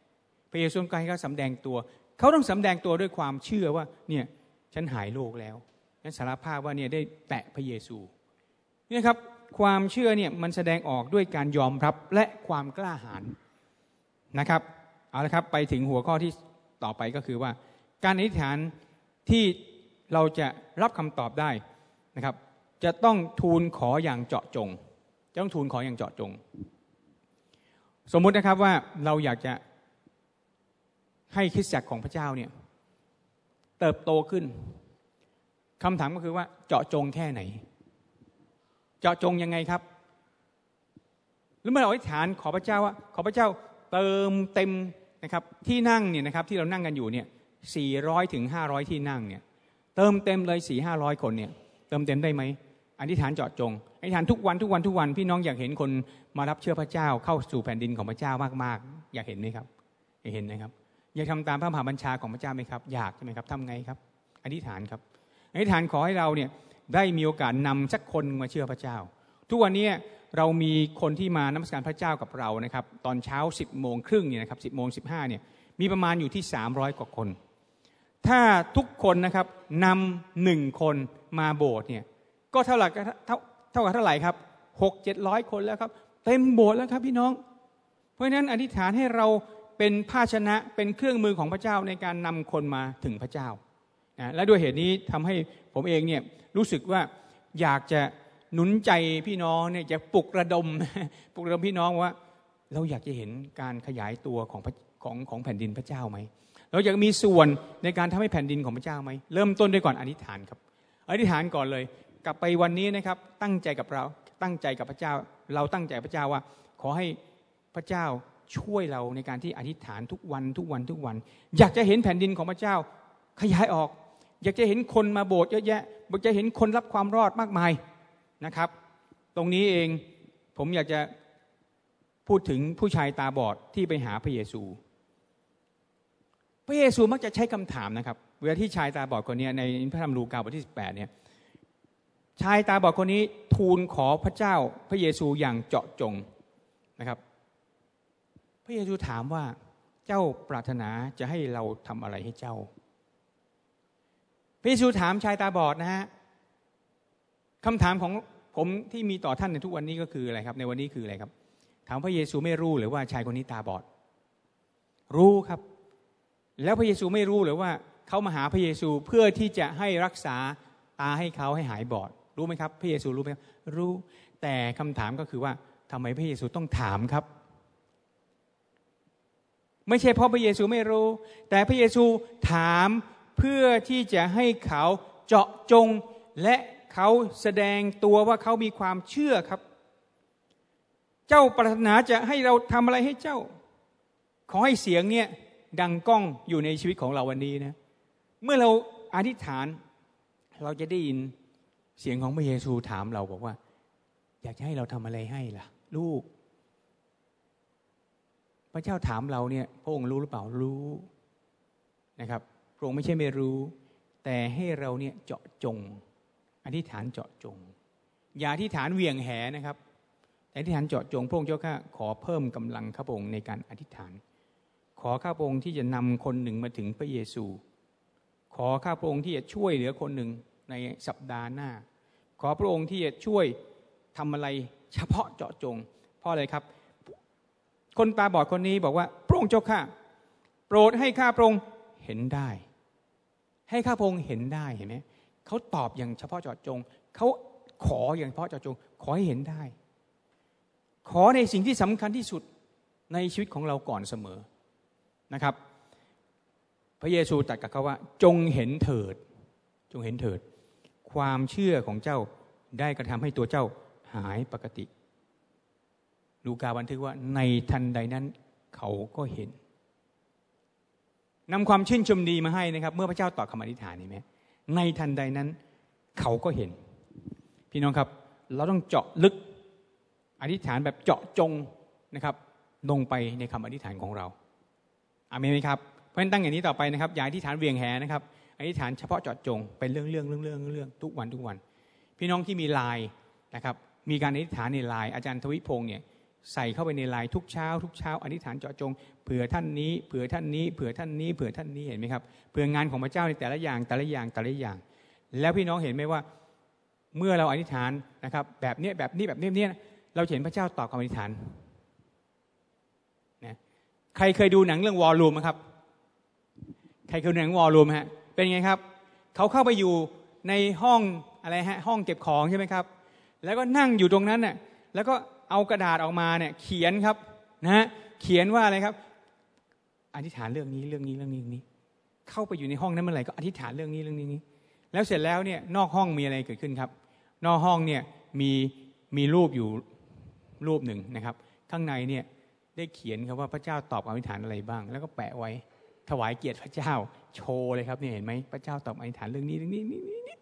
S1: พระเยซูก็ให้เขาสำแดงตัว เขาต้องสำแดงตัวด้วยความเชื่อว่าเนี่ยฉันหายโรคแล้วฉันสารภาพว่าเนี่ยได้แตะพระเยซูนี่ครับความเชื่อเนี่ยมันแสดงออกด้วยการยอมรับและความกล้าหาญนะครับเอาละครับไปถึงหัวข้อที่ ต่อไปก็คือว่า การอธิษฐานที่เราจะรับคำตอบได้นะครับ จะต้องทูลขออย่างเจาะจง จะต้องทูลขออย่างเจาะจง สมมุตินะครับว่าเราอยากจะให้คริสตจักรของพระเจ้าเนี่ยเติบโตขึ้นคำถามก็คือว่าเจาะจงแค่ไหน เจาะจงยังไงครับหรือเมื่อเราอธิษฐานขอพระเจ้าว่าขอพระเจ้าเติมเต็ม นะครับที่นั่งเนี่ยนะครับที่เรานั่งกันอยู่เนี่ยสี่ร้อยถึงห้าร้อยที่นั่งเนี่ยเติมเต็มเลยสี่ห้าร้อยคนเนี่ยเติมเต็มได้ไหมอธิษฐานเจาะจงอธิษฐานทุกวันทุกวันทุกวันพี่น้องอยากเห็นคนมารับเชื่อพระเจ้าเข้าสู่แผ่นดินของพระเจ้ามากๆ อยากเห็นไหมครับอยากเห็นนะครับ อยากทำตามพระมหาบัญชาของพระเจ้าไหมครับ อยากใช่ไหมครับทำไงครับ อธิษฐานครับอธิษฐานขอให้เราเนี่ยได้มีโอกาสนำสักคนมาเชื่อพระเจ้า ทุกวันนี้ เรามีคนที่มานมัสการพระเจ้ากับเรานะครับ ตอนเช้า 10บโมงครึ่งเนี่ยนะครับสิบโมงสิบห้าเนี่ยมีประมาณอยู่ที่ 300 กว่าคน ถ้าทุกคนนะครับนำหนึ่งคนมาโบสถ์เนี่ยก็เท่าไหร่เท่าเท่ากับเท่าไหร่ครับหกเจ็ดร้อยคนแล้วครับเต็มโบสถ์แล้วครับพี่น้อง เพราะฉะนั้นอธิษฐานให้เราเป็นภาชนะเป็นเครื่องมือของพระเจ้าในการนำคนมาถึงพระเจ้านะและด้วยเหตุนี้ทำให้ผมเองเนี่ยรู้สึกว่าอยากจะ หนุนใจพี่น้องเนี่ยจะปลุกระดมปลุกระดมพี่น้องว่า เราอยากจะเห็นการขยายตัวของของของแผ่นดินพระเจ้าไหมเราอยากมีส่วนในการทำให้แผ่นดินของพระเจ้าไหมเริ่มต้นด้วยก่อนอธิษฐานครับ อธิษฐานก่อนเลย กลับไปวันนี้นะครับ ตั้งใจกับเราตั้งใจกับพระเจ้า เราตั้งใจพระเจ้าว่า ขอให้พระเจ้าช่วยเราในการที่อธิษฐานทุกวันทุกวันทุกวัน อยากจะเห็นแผ่นดินของพระเจ้า ขยายออก อยากจะเห็นคนมาโบสถ์เยอะแยะอยากจะเห็นคนรับความรอดมากมาย นะครับ ตรงนี้เองผมอยากจะพูดถึงผู้ชายตาบอดที่ไปหาพระเยซู พระเยซูมักจะใช้คำถามนะครับ เวลาที่ชายตาบอดคนนี้ในพระธรรมลูกาบทที่ 18เนี่ยชายตาบอดคนนี้ทูลขอพระเจ้าพระเยซูอย่างเจาะจงนะครับ พระเยซูถามว่าเจ้าปรารถนาจะให้เราทำอะไรให้เจ้า พระเยซูถามชายตาบอดนะฮะ คำถามของผมที่มีต่อท่านในทุกวันนี้ก็คืออะไรครับ ในวันนี้คืออะไรครับ ถามพระเยซูไม่รู้หรือว่าชายคนนี้ตาบอด รู้ครับ แล้วพระเยซูไม่รู้หรือว่าเขามาหาพระเยซูเพื่อที่จะให้รักษาตาให้เขาให้หายบอด รู้ไหมครับ พระเยซูรู้ไหมรู้แต่คำถามก็คือว่าทำไมพระเยซูต้องถามครับ ไม่ใช่เพราะพระเยซูไม่รู้ แต่พระเยซูถามเพื่อที่จะให้เขาเจาะจงและ เขาแสดงตัวว่าเขามีความเชื่อครับ เจ้าปรารถนาจะให้เราทำอะไรให้เจ้า ขอให้เสียงเนี่ยดังก้องอยู่ในชีวิตของเราวันนี้นะ เมื่อเราอธิษฐาน เราจะได้ยินเสียงของพระเยซูถามเราบอกว่า อยากจะให้เราทำอะไรให้ล่ะ ลูก พระเจ้าถามเราเนี่ย พระองค์รู้หรือเปล่ารู้นะครับพระองค์ไม่ใช่ไม่รู้ แต่ให้เราเนี่ยเจาะจง ธิษฐานเจาะจง อย่าอธิษฐานเวียงแหนะครับแต่อธิษฐานเจาะจงพระองค์เจ้าข้าขอเพิ่มกำลังข้าพระองค์ในการอธิษฐาน ขอข้าพระองค์ที่จะนำคนหนึ่งมาถึงพระเยซู ขอข้าพระองค์ที่จะช่วยเหลือคนหนึ่งในสัปดาห์หน้า ขอพระองค์ที่จะช่วยทำอะไรเฉพาะเจาะจง เพราะอะไรครับ คนตาบอดคนนี้บอกว่าพระองค์เจ้าข้าโปรดให้ข้าพระองค์เห็นได้ ให้ข้าพระองค์เห็นได้เห็นไหม เขาตอบอย่างเฉพาะเจาะจง เขาขออย่างเฉพาะเจาะจง ขอให้เห็นได้ ขอในสิ่งที่สำคัญที่สุดในชีวิตของเราก่อนเสมอนะครับ พระเยซูตรัสกับเขาว่า จงเห็นเถิด จงเห็นเถิด ความเชื่อของเจ้าได้กระทำให้ตัวเจ้าหายปกติ ลูกาบันทึกว่าในทันใดนั้นเขาก็เห็นนำความชื่นชมดีมาให้นะครับ เมื่อพระเจ้าตอบคำอธิษฐานนี้ไหม ในทันใดนั้น เขาก็เห็น พี่น้องครับ เราต้องเจาะลึกอธิษฐานแบบเจาะจงนะครับ ลงไปในคำอธิษฐานของเราอามีไหมครับเพราะฉะนั้นตั้งอย่างนี้ต่อไปนะครับอย่าอธิษฐานเวียงแหนะครับอธิษฐานเฉพาะเจาะจงเป็นเรื่องเรื่องเรื่องเรื่องเรื่องทุกวันทุกวัน พี่น้องที่มีไลน์นะครับ มีการอธิษฐานในไลน์อาจารย์ทวิพงศ์เนี่ย ใส่เข้าไปในลน์ทุกเช้า ทุกเช้าอธิษฐานเจาะจงเผื่อท่านนี้เผื่อท่านนี้เผื่อท่านนี้เผื่อท่านนี้เห็นไหมครับเผื่องานของพระเจ้าในแต่ละอย่างแต่ละอย่างแต่ละอย่าง แล้วพี่น้องเห็นไหมว่าเมื่อเราอธิษฐานนะครับ แบบนี้แบบนี้แบบนี้เนี่ยเราเห็นพระเจ้าตอบคำอธิษฐานนะใครเคยดูหนังเรื่องวอลลุ่มครับ ใครเคยดูหนังวอลลุ่มฮะเป็นไงครับเขาเข้าไปอยู่ในห้องอะไรฮะห้องเก็บของใช่ไหมครับ แล้วก็นั่งอยู่ตรงนั้นน่ะแล้วก็ เอากระดาษออกมาเนี่ยเขียนครับนะ เขียนว่าอะไรครับ อธิษฐานเรื่องนี้เรื่องนี้เรื่องนี้นี้ เข้าไปอยู่ในห้องนั้นเมื่อไหร่ก็อธิษฐานเรื่องนี้เรื่องนี้นี้ แล้วเสร็จแล้วเนี่ยนอกห้องมีอะไรเกิดขึ้นครับ นอกห้องเนี่ยมีมีรูปอยู่รูปหนึ่งนะครับ ข้างในเนี่ยได้เขียนครับว่าพระเจ้าตอบอธิษฐานอะไรบ้าง แล้วก็แปะไว้ถวายเกียรติพระเจ้าโชว์เลยครับเนี่ยเห็นไหมพระเจ้าตอบอธิษฐานเรื่องนี้เรื่องนี้นี่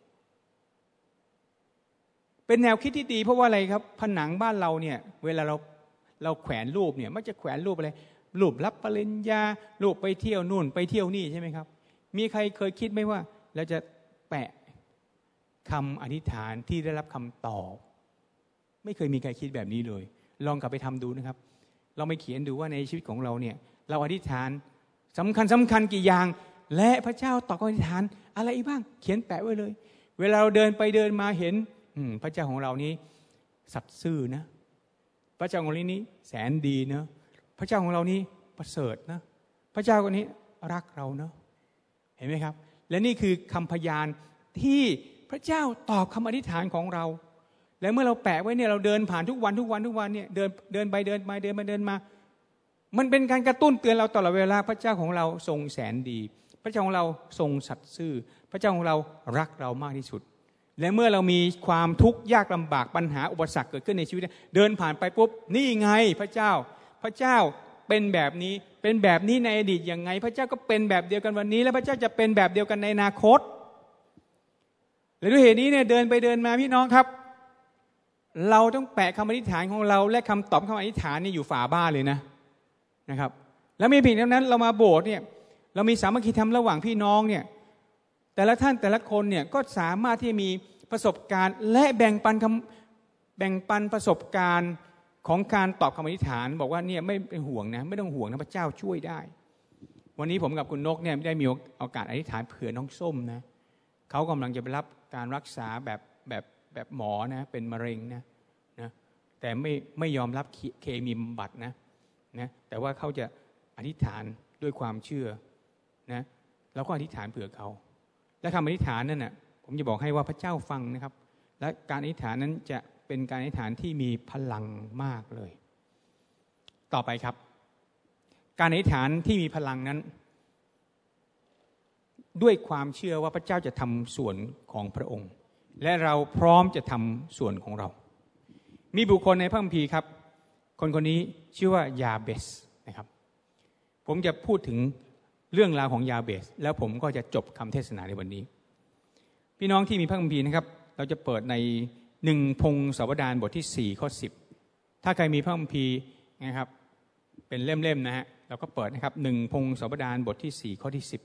S1: เป็นแนวคิดที่ดี เพราะว่าอะไรครับ ผนังบ้านเราเนี่ย เวลาเราเราแขวนรูปเนี่ยมักจะแขวนรูปอะไรรูปรับปริญญารูปไปเที่ยวนู่นไปเที่ยวนี่ใช่ไหมครับ มีใครเคยคิดไหมว่าเราจะแปะคำอธิษฐานที่ได้รับคำตอบ ไม่เคยมีใครคิดแบบนี้เลย ลองกลับไปทำดูนะครับ เราไม่เขียนดูว่าในชีวิตของเราเนี่ย เราอธิษฐานสำคัญสำคัญกี่อย่าง และพระเจ้าตอบอธิษฐานอะไรอีบ้าง เขียนแปะไว้เลย เวลาเราเดินไปเดินมาเห็น พระเจ้าของเรานี้ สัตย์ซื่อนะ พระเจ้าของเรานี้แสนดีนะพระเจ้าของเรานี้ประเสริฐนะพระเจ้าคนนี้รักเราเนาะเห็นไหมครับ และนี่คือคำพยานที่พระเจ้าตอบคำอธิษฐานของเรา และเมื่อเราแปะไว้เนี่ยเราเดินผ่านทุกวันทุกวันทุกวันเนี่ยเดินเดินไปเดินมาเดินมาเดินมา มันเป็นการกระตุ้นเตือนเราตลอดเวลาพระเจ้าของเราทรงแสนดี พระเจ้าของเราทรงสัตย์ซื่อ พระเจ้าของเรารักเรามากที่สุด และเมื่อเรามีความทุกข์ยากลำบากปัญหาอุปสรรคเกิดขึ้นในชีวิต เดินผ่านไปปุ๊บนี่ไงพระเจ้า พระเจ้าเป็นแบบนี้เป็นแบบนี้ในอดีตยังไง พระเจ้าก็เป็นแบบเดียวกันวันนี้ และพระเจ้าจะเป็นแบบเดียวกันในอนาคต และด้วยเหตุนี้เนี่ยเดินไปเดินมาพี่น้องครับ เราต้องแปะคำอธิษฐานของเรา และคำตอบคำอธิษฐานนี่อยู่ฝาบ้านเลยนะนะครับ แล้วมีเพียงเท่านั้นเรามาโบสถ์เนี่ยเรามีสามัคคีธรรมระหว่างพี่น้องเนี่ย แต่ละท่านแต่ละคนเนี่ยก็สามารถที่มีประสบการณ์ และแบ่งปันคำแบ่งปันประสบการณ์ของการตอบคำอธิษฐาน บอกว่าเนี่ยไม่เป็นห่วงนะไม่ต้องห่วงนะพระเจ้าช่วยได้ วันนี้ผมกับคุณนกเนี่ยได้มีโอกาสอธิษฐานเผื่อน้องส้มนะเขากำลังจะไปรับการรักษาแบบแบบแบบหมอนะเป็นมะเร็งนะนะแต่ไม่ไม่ยอมรับเคมีบำบัดนะนะแต่ว่าเขาจะอธิษฐานด้วยความเชื่อนะเราก็อธิษฐานเผื่อเขา และคำอธิษฐานนั่นน่ะผมจะบอกให้ว่าพระเจ้าฟังนะครับ และการอธิษฐานนั้นจะเป็นการอธิษฐานที่มีพลังมากเลย ต่อไปครับ การอธิษฐานที่มีพลังนั้น ด้วยความเชื่อว่าพระเจ้าจะทำส่วนของพระองค์ และเราพร้อมจะทำส่วนของเรา มีบุคคลในพระคัมภีร์ครับ คนคนนี้ชื่อว่ายาเบสนะครับ ผมจะพูดถึง เรื่องราวของยาเบส แล้วผมก็จะจบคำเทศนาในวันนี้ พี่น้องที่มีพระคัมภีร์นะครับ เราจะเปิดในหนึ่งพงศาวดารบทที่สี่ข้อสิบถ้าใครมีพระคัมภีร์นะครับเป็นเล่มๆนะฮะเราก็เปิดนะครับหนึ่งพงศาวดารบทที่สี่ข้อที่สิบ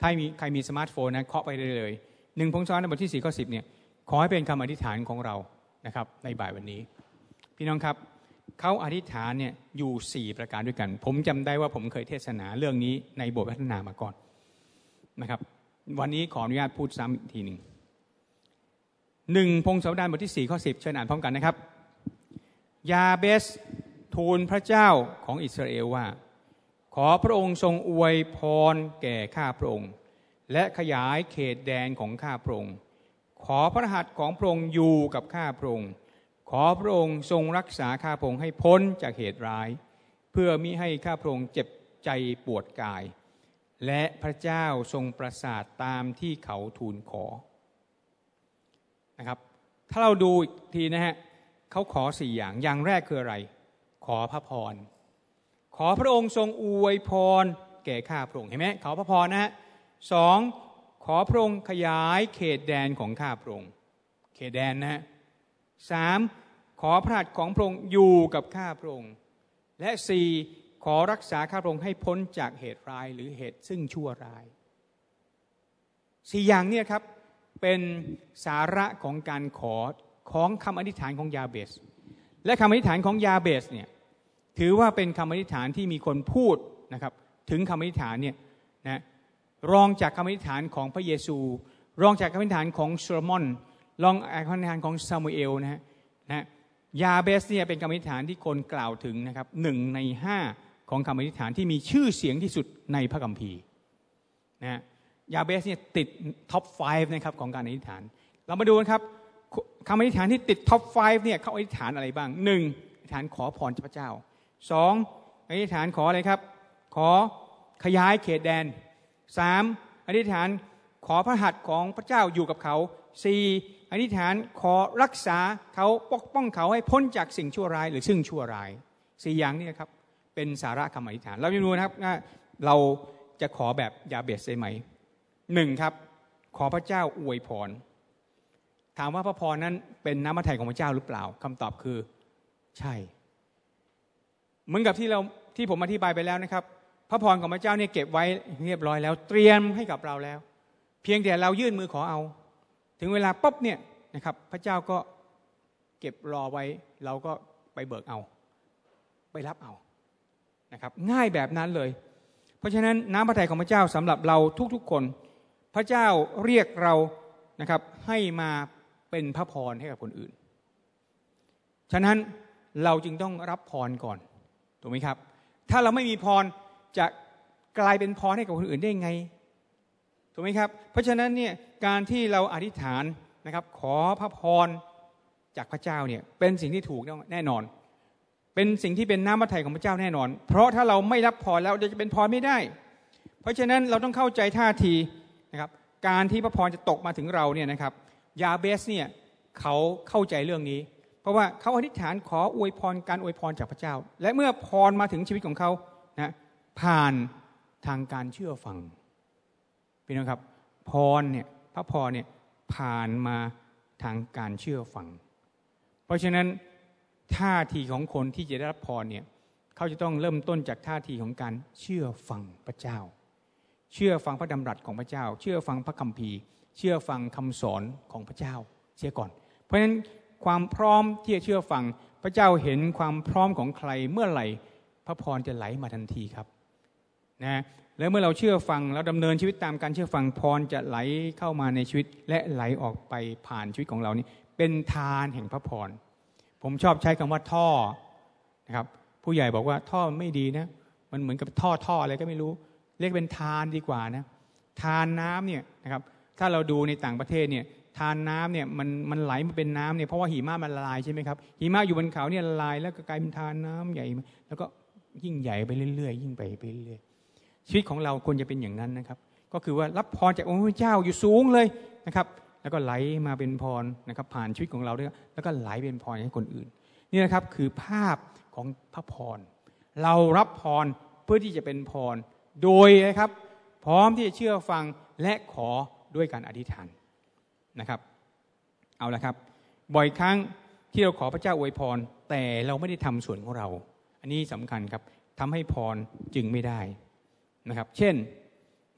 S1: ถ้ามีใครมีสมาร์ทโฟนนะเคาะไปได้เลยหนึ่งพงศาวดารบทที่สี่ข้อสิบเนี่ยขอให้เป็นคำอธิษฐานของเรานะครับในบ่ายวันนี้ พี่น้องครับ เขาอธิษฐานเนี่ยอยู่สี่ประการด้วยกัน ผมจำได้ว่าผมเคยเทศนาเรื่องนี้ในโบสถ์วัฒนามาก่อนนะครับ วันนี้ขออนุญาตพูดซ้ำอีกทีหนึ่งหนึ่งพงศาวดารบทที่สี่ข้อสิบเชิญอ่านพร้อมกันนะครับ ยาเบสทูลพระเจ้าของอิสราเอลว่า ขอพระองค์ทรงอวยพรแก่ข้าพระองค์ และขยายเขตแดนของข้าพระองค์ ขอพระหัตถ์ของพระองค์อยู่กับข้าพระองค์ ขอพระองค์ทรงรักษาข้าพระองค์ให้พ้นจากเหตุร้าย เพื่อมิให้ข้าพระองค์เจ็บใจปวดกาย และพระเจ้าทรงประสาทตามที่เขาทูลขอนะครับ ถ้าเราดูอีกทีนะฮะเขาขอสี่อย่างอย่างแรกคืออะไร ขอพระพร ขอพระองค์ทรงอวยพร แก่ข้าพระองค์เห็นไหมขอพระพรนะฮะสองขอพระองค์ขยายเขตแดนของข้าพระองค์เขตแดนนะฮะ สามขอพระหัตถ์ของพระองค์อยู่กับข้าพระองค์ และสี่ขอรักษาข้าพระองค์ให้พ้นจากเหตุร้ายหรือเหตุซึ่งชั่วร้ายสี่อย่างเนี่ยครับเป็นสาระของการขอของคำอธิษฐานของยาเบส และคำอธิษฐานของยาเบสเนี่ยถือว่าเป็นคำอธิษฐานที่มีคนพูดนะครับถึงคำอธิษฐานเนี่ยนะรองจากคำอธิษฐานของพระเยซู รองจากคำอธิษฐานของโซโลมอน รองคำอธิษฐานของซามูเอลนะฮะนะยาเบสเนี่ยเป็นคำอธิษฐานที่คนกล่าวถึงนะครับหนึ่งในห้าของคำอธิษฐานที่มีชื่อเสียงที่สุดในพระคัมภีร์นะยาเบสเนี่ยติด top 5 นะครับของการอธิษฐาน เรามาดูนะครับคำอธิษฐานที่ติด top 5 เนี่ยเขาอธิษฐานอะไรบ้างหนึ่งอธิษฐานขอพรจากพระเจ้าสองอธิษฐานขออะไรครับ ขอขยายเขตแดนสามอธิษฐานขอพระหัตถ์ของพระเจ้าอยู่กับเขา สี่อธิษฐานขอรักษาเขาปกป้องเขาให้พ้นจากสิ่งชั่วร้าย หรือซึ่งชั่วร้ายสี่อย่างนี้นะครับเป็นสาระคำอธิษฐาน เราจะดูนะครับเราจะขอแบบยาเบสได้ไหมหนึ่งครับ ขอพระเจ้าอวยพร ถามว่าพระพรนั้นเป็นน้ำพระทัยของพระเจ้าหรือเปล่าคำตอบคือใช่ เหมือนกับที่เราที่ผมอธิบายไปแล้วนะครับ พระพรของพระเจ้าเนี่ยเก็บไว้เรียบร้อยแล้ว เตรียมให้กับเราแล้ว เพียงแต่เรายื่นมือขอเอา ถึงเวลาปุ๊บเนี่ยนะครับพระเจ้าก็เก็บรอไว้เราก็ไปเบิกเอา ไปรับเอานะครับง่ายแบบนั้นเลย เพราะฉะนั้นน้ำพระทัยของพระเจ้าสำหรับเราทุกๆคน พระเจ้าเรียกเรานะครับให้มาเป็นพระพรให้กับคนอื่น ฉะนั้นเราจึงต้องรับพรก่อนถูกไหมครับ ถ้าเราไม่มีพรจะกลายเป็นพรให้กับคนอื่นได้ไง ถูกไหมครับ เพราะฉะนั้นเนี่ยการที่เราอธิษฐานนะครับ ขอพระพรจากพระเจ้าเนี่ยเป็นสิ่งที่ถูกแน่นอน เป็นสิ่งที่เป็นน้ำพระทัยของพระเจ้าแน่นอน เพราะถ้าเราไม่รับพรแล้วจะเป็นพรไม่ได้ เพราะฉะนั้นเราต้องเข้าใจท่าทีนะครับ การที่พระพรจะตกมาถึงเราเนี่ยนะครับยาเบสเนี่ยเขาเข้าใจเรื่องนี้ เพราะว่าเขาอธิษฐานขออวยพรการอวยพรจากพระเจ้า และเมื่อพรมาถึงชีวิตของเขานะผ่านทางการเชื่อฟัง พี่น้องครับพรเนี่ยพระพรเนี่ยผ่านมาทางการเชื่อฟัง เพราะฉะนั้นท่าทีของคนที่จะได้รับพรเนี่ยเขาจะต้องเริ่มต้นจากท่าทีของการเชื่อฟังพระเจ้า เชื่อฟังพระดำรัสของพระเจ้า เชื่อฟังพระคัมภีร์ เชื่อฟังคำสอนของพระเจ้าเสียก่อน เพราะฉะนั้นความพร้อมที่จะเชื่อฟังพระเจ้าเห็นความพร้อมของใครเมื่อไหร่ พระพรจะไหลมาทันทีครับนะ แล้วเมื่อเราเชื่อฟังแล้วดำเนินชีวิตตามการเชื่อฟังพรจะไหลเข้ามาในชีวิต และไหลออกไปผ่านชีวิตของเรานี่เป็นทานแห่งพระพร ผมชอบใช้คำว่าท่อนะครับผู้ใหญ่บอกว่าท่อไม่ดีนะมันเหมือนกับท่อท่ออะไรก็ไม่รู้ เรียกเป็นทานดีกว่านะทานน้ำเนี่ยนะครับถ้าเราดูในต่างประเทศเนี่ยทานน้ำเนี่ยมันมันไหลมาเป็นน้ำเนี่ยเพราะว่าหิมะมันละลายใช่ไหมครับหิมะอยู่บนเขาเนี่ยละลายแล้วก็กลายเป็นทานน้ำใหญ่ แล้วก็ยิ่งใหญ่ไปเรื่อยๆ ยิ่งไปไปเรื่อย ชีวิตของเราควรจะเป็นอย่างนั้นนะครับ ก็คือว่ารับพรจากองค์พระเจ้าอยู่สูงเลยนะครับ แล้วก็ไหลมาเป็นพรนะครับผ่านชีวิตของเราด้วยแล้วก็ไหลเป็นพรให้คนอื่น นี่นะครับคือภาพของพระพร เรารับพรเพื่อที่จะเป็นพร โดยนะครับ พร้อมที่จะเชื่อฟังและขอด้วยการอธิษฐานนะครับ เอาละครับ บ่อยครั้งที่เราขอพระเจ้าอวยพร แต่เราไม่ได้ทำส่วนของเรา อันนี้สำคัญครับทำให้พรจึงไม่ได้ นะครับ เช่น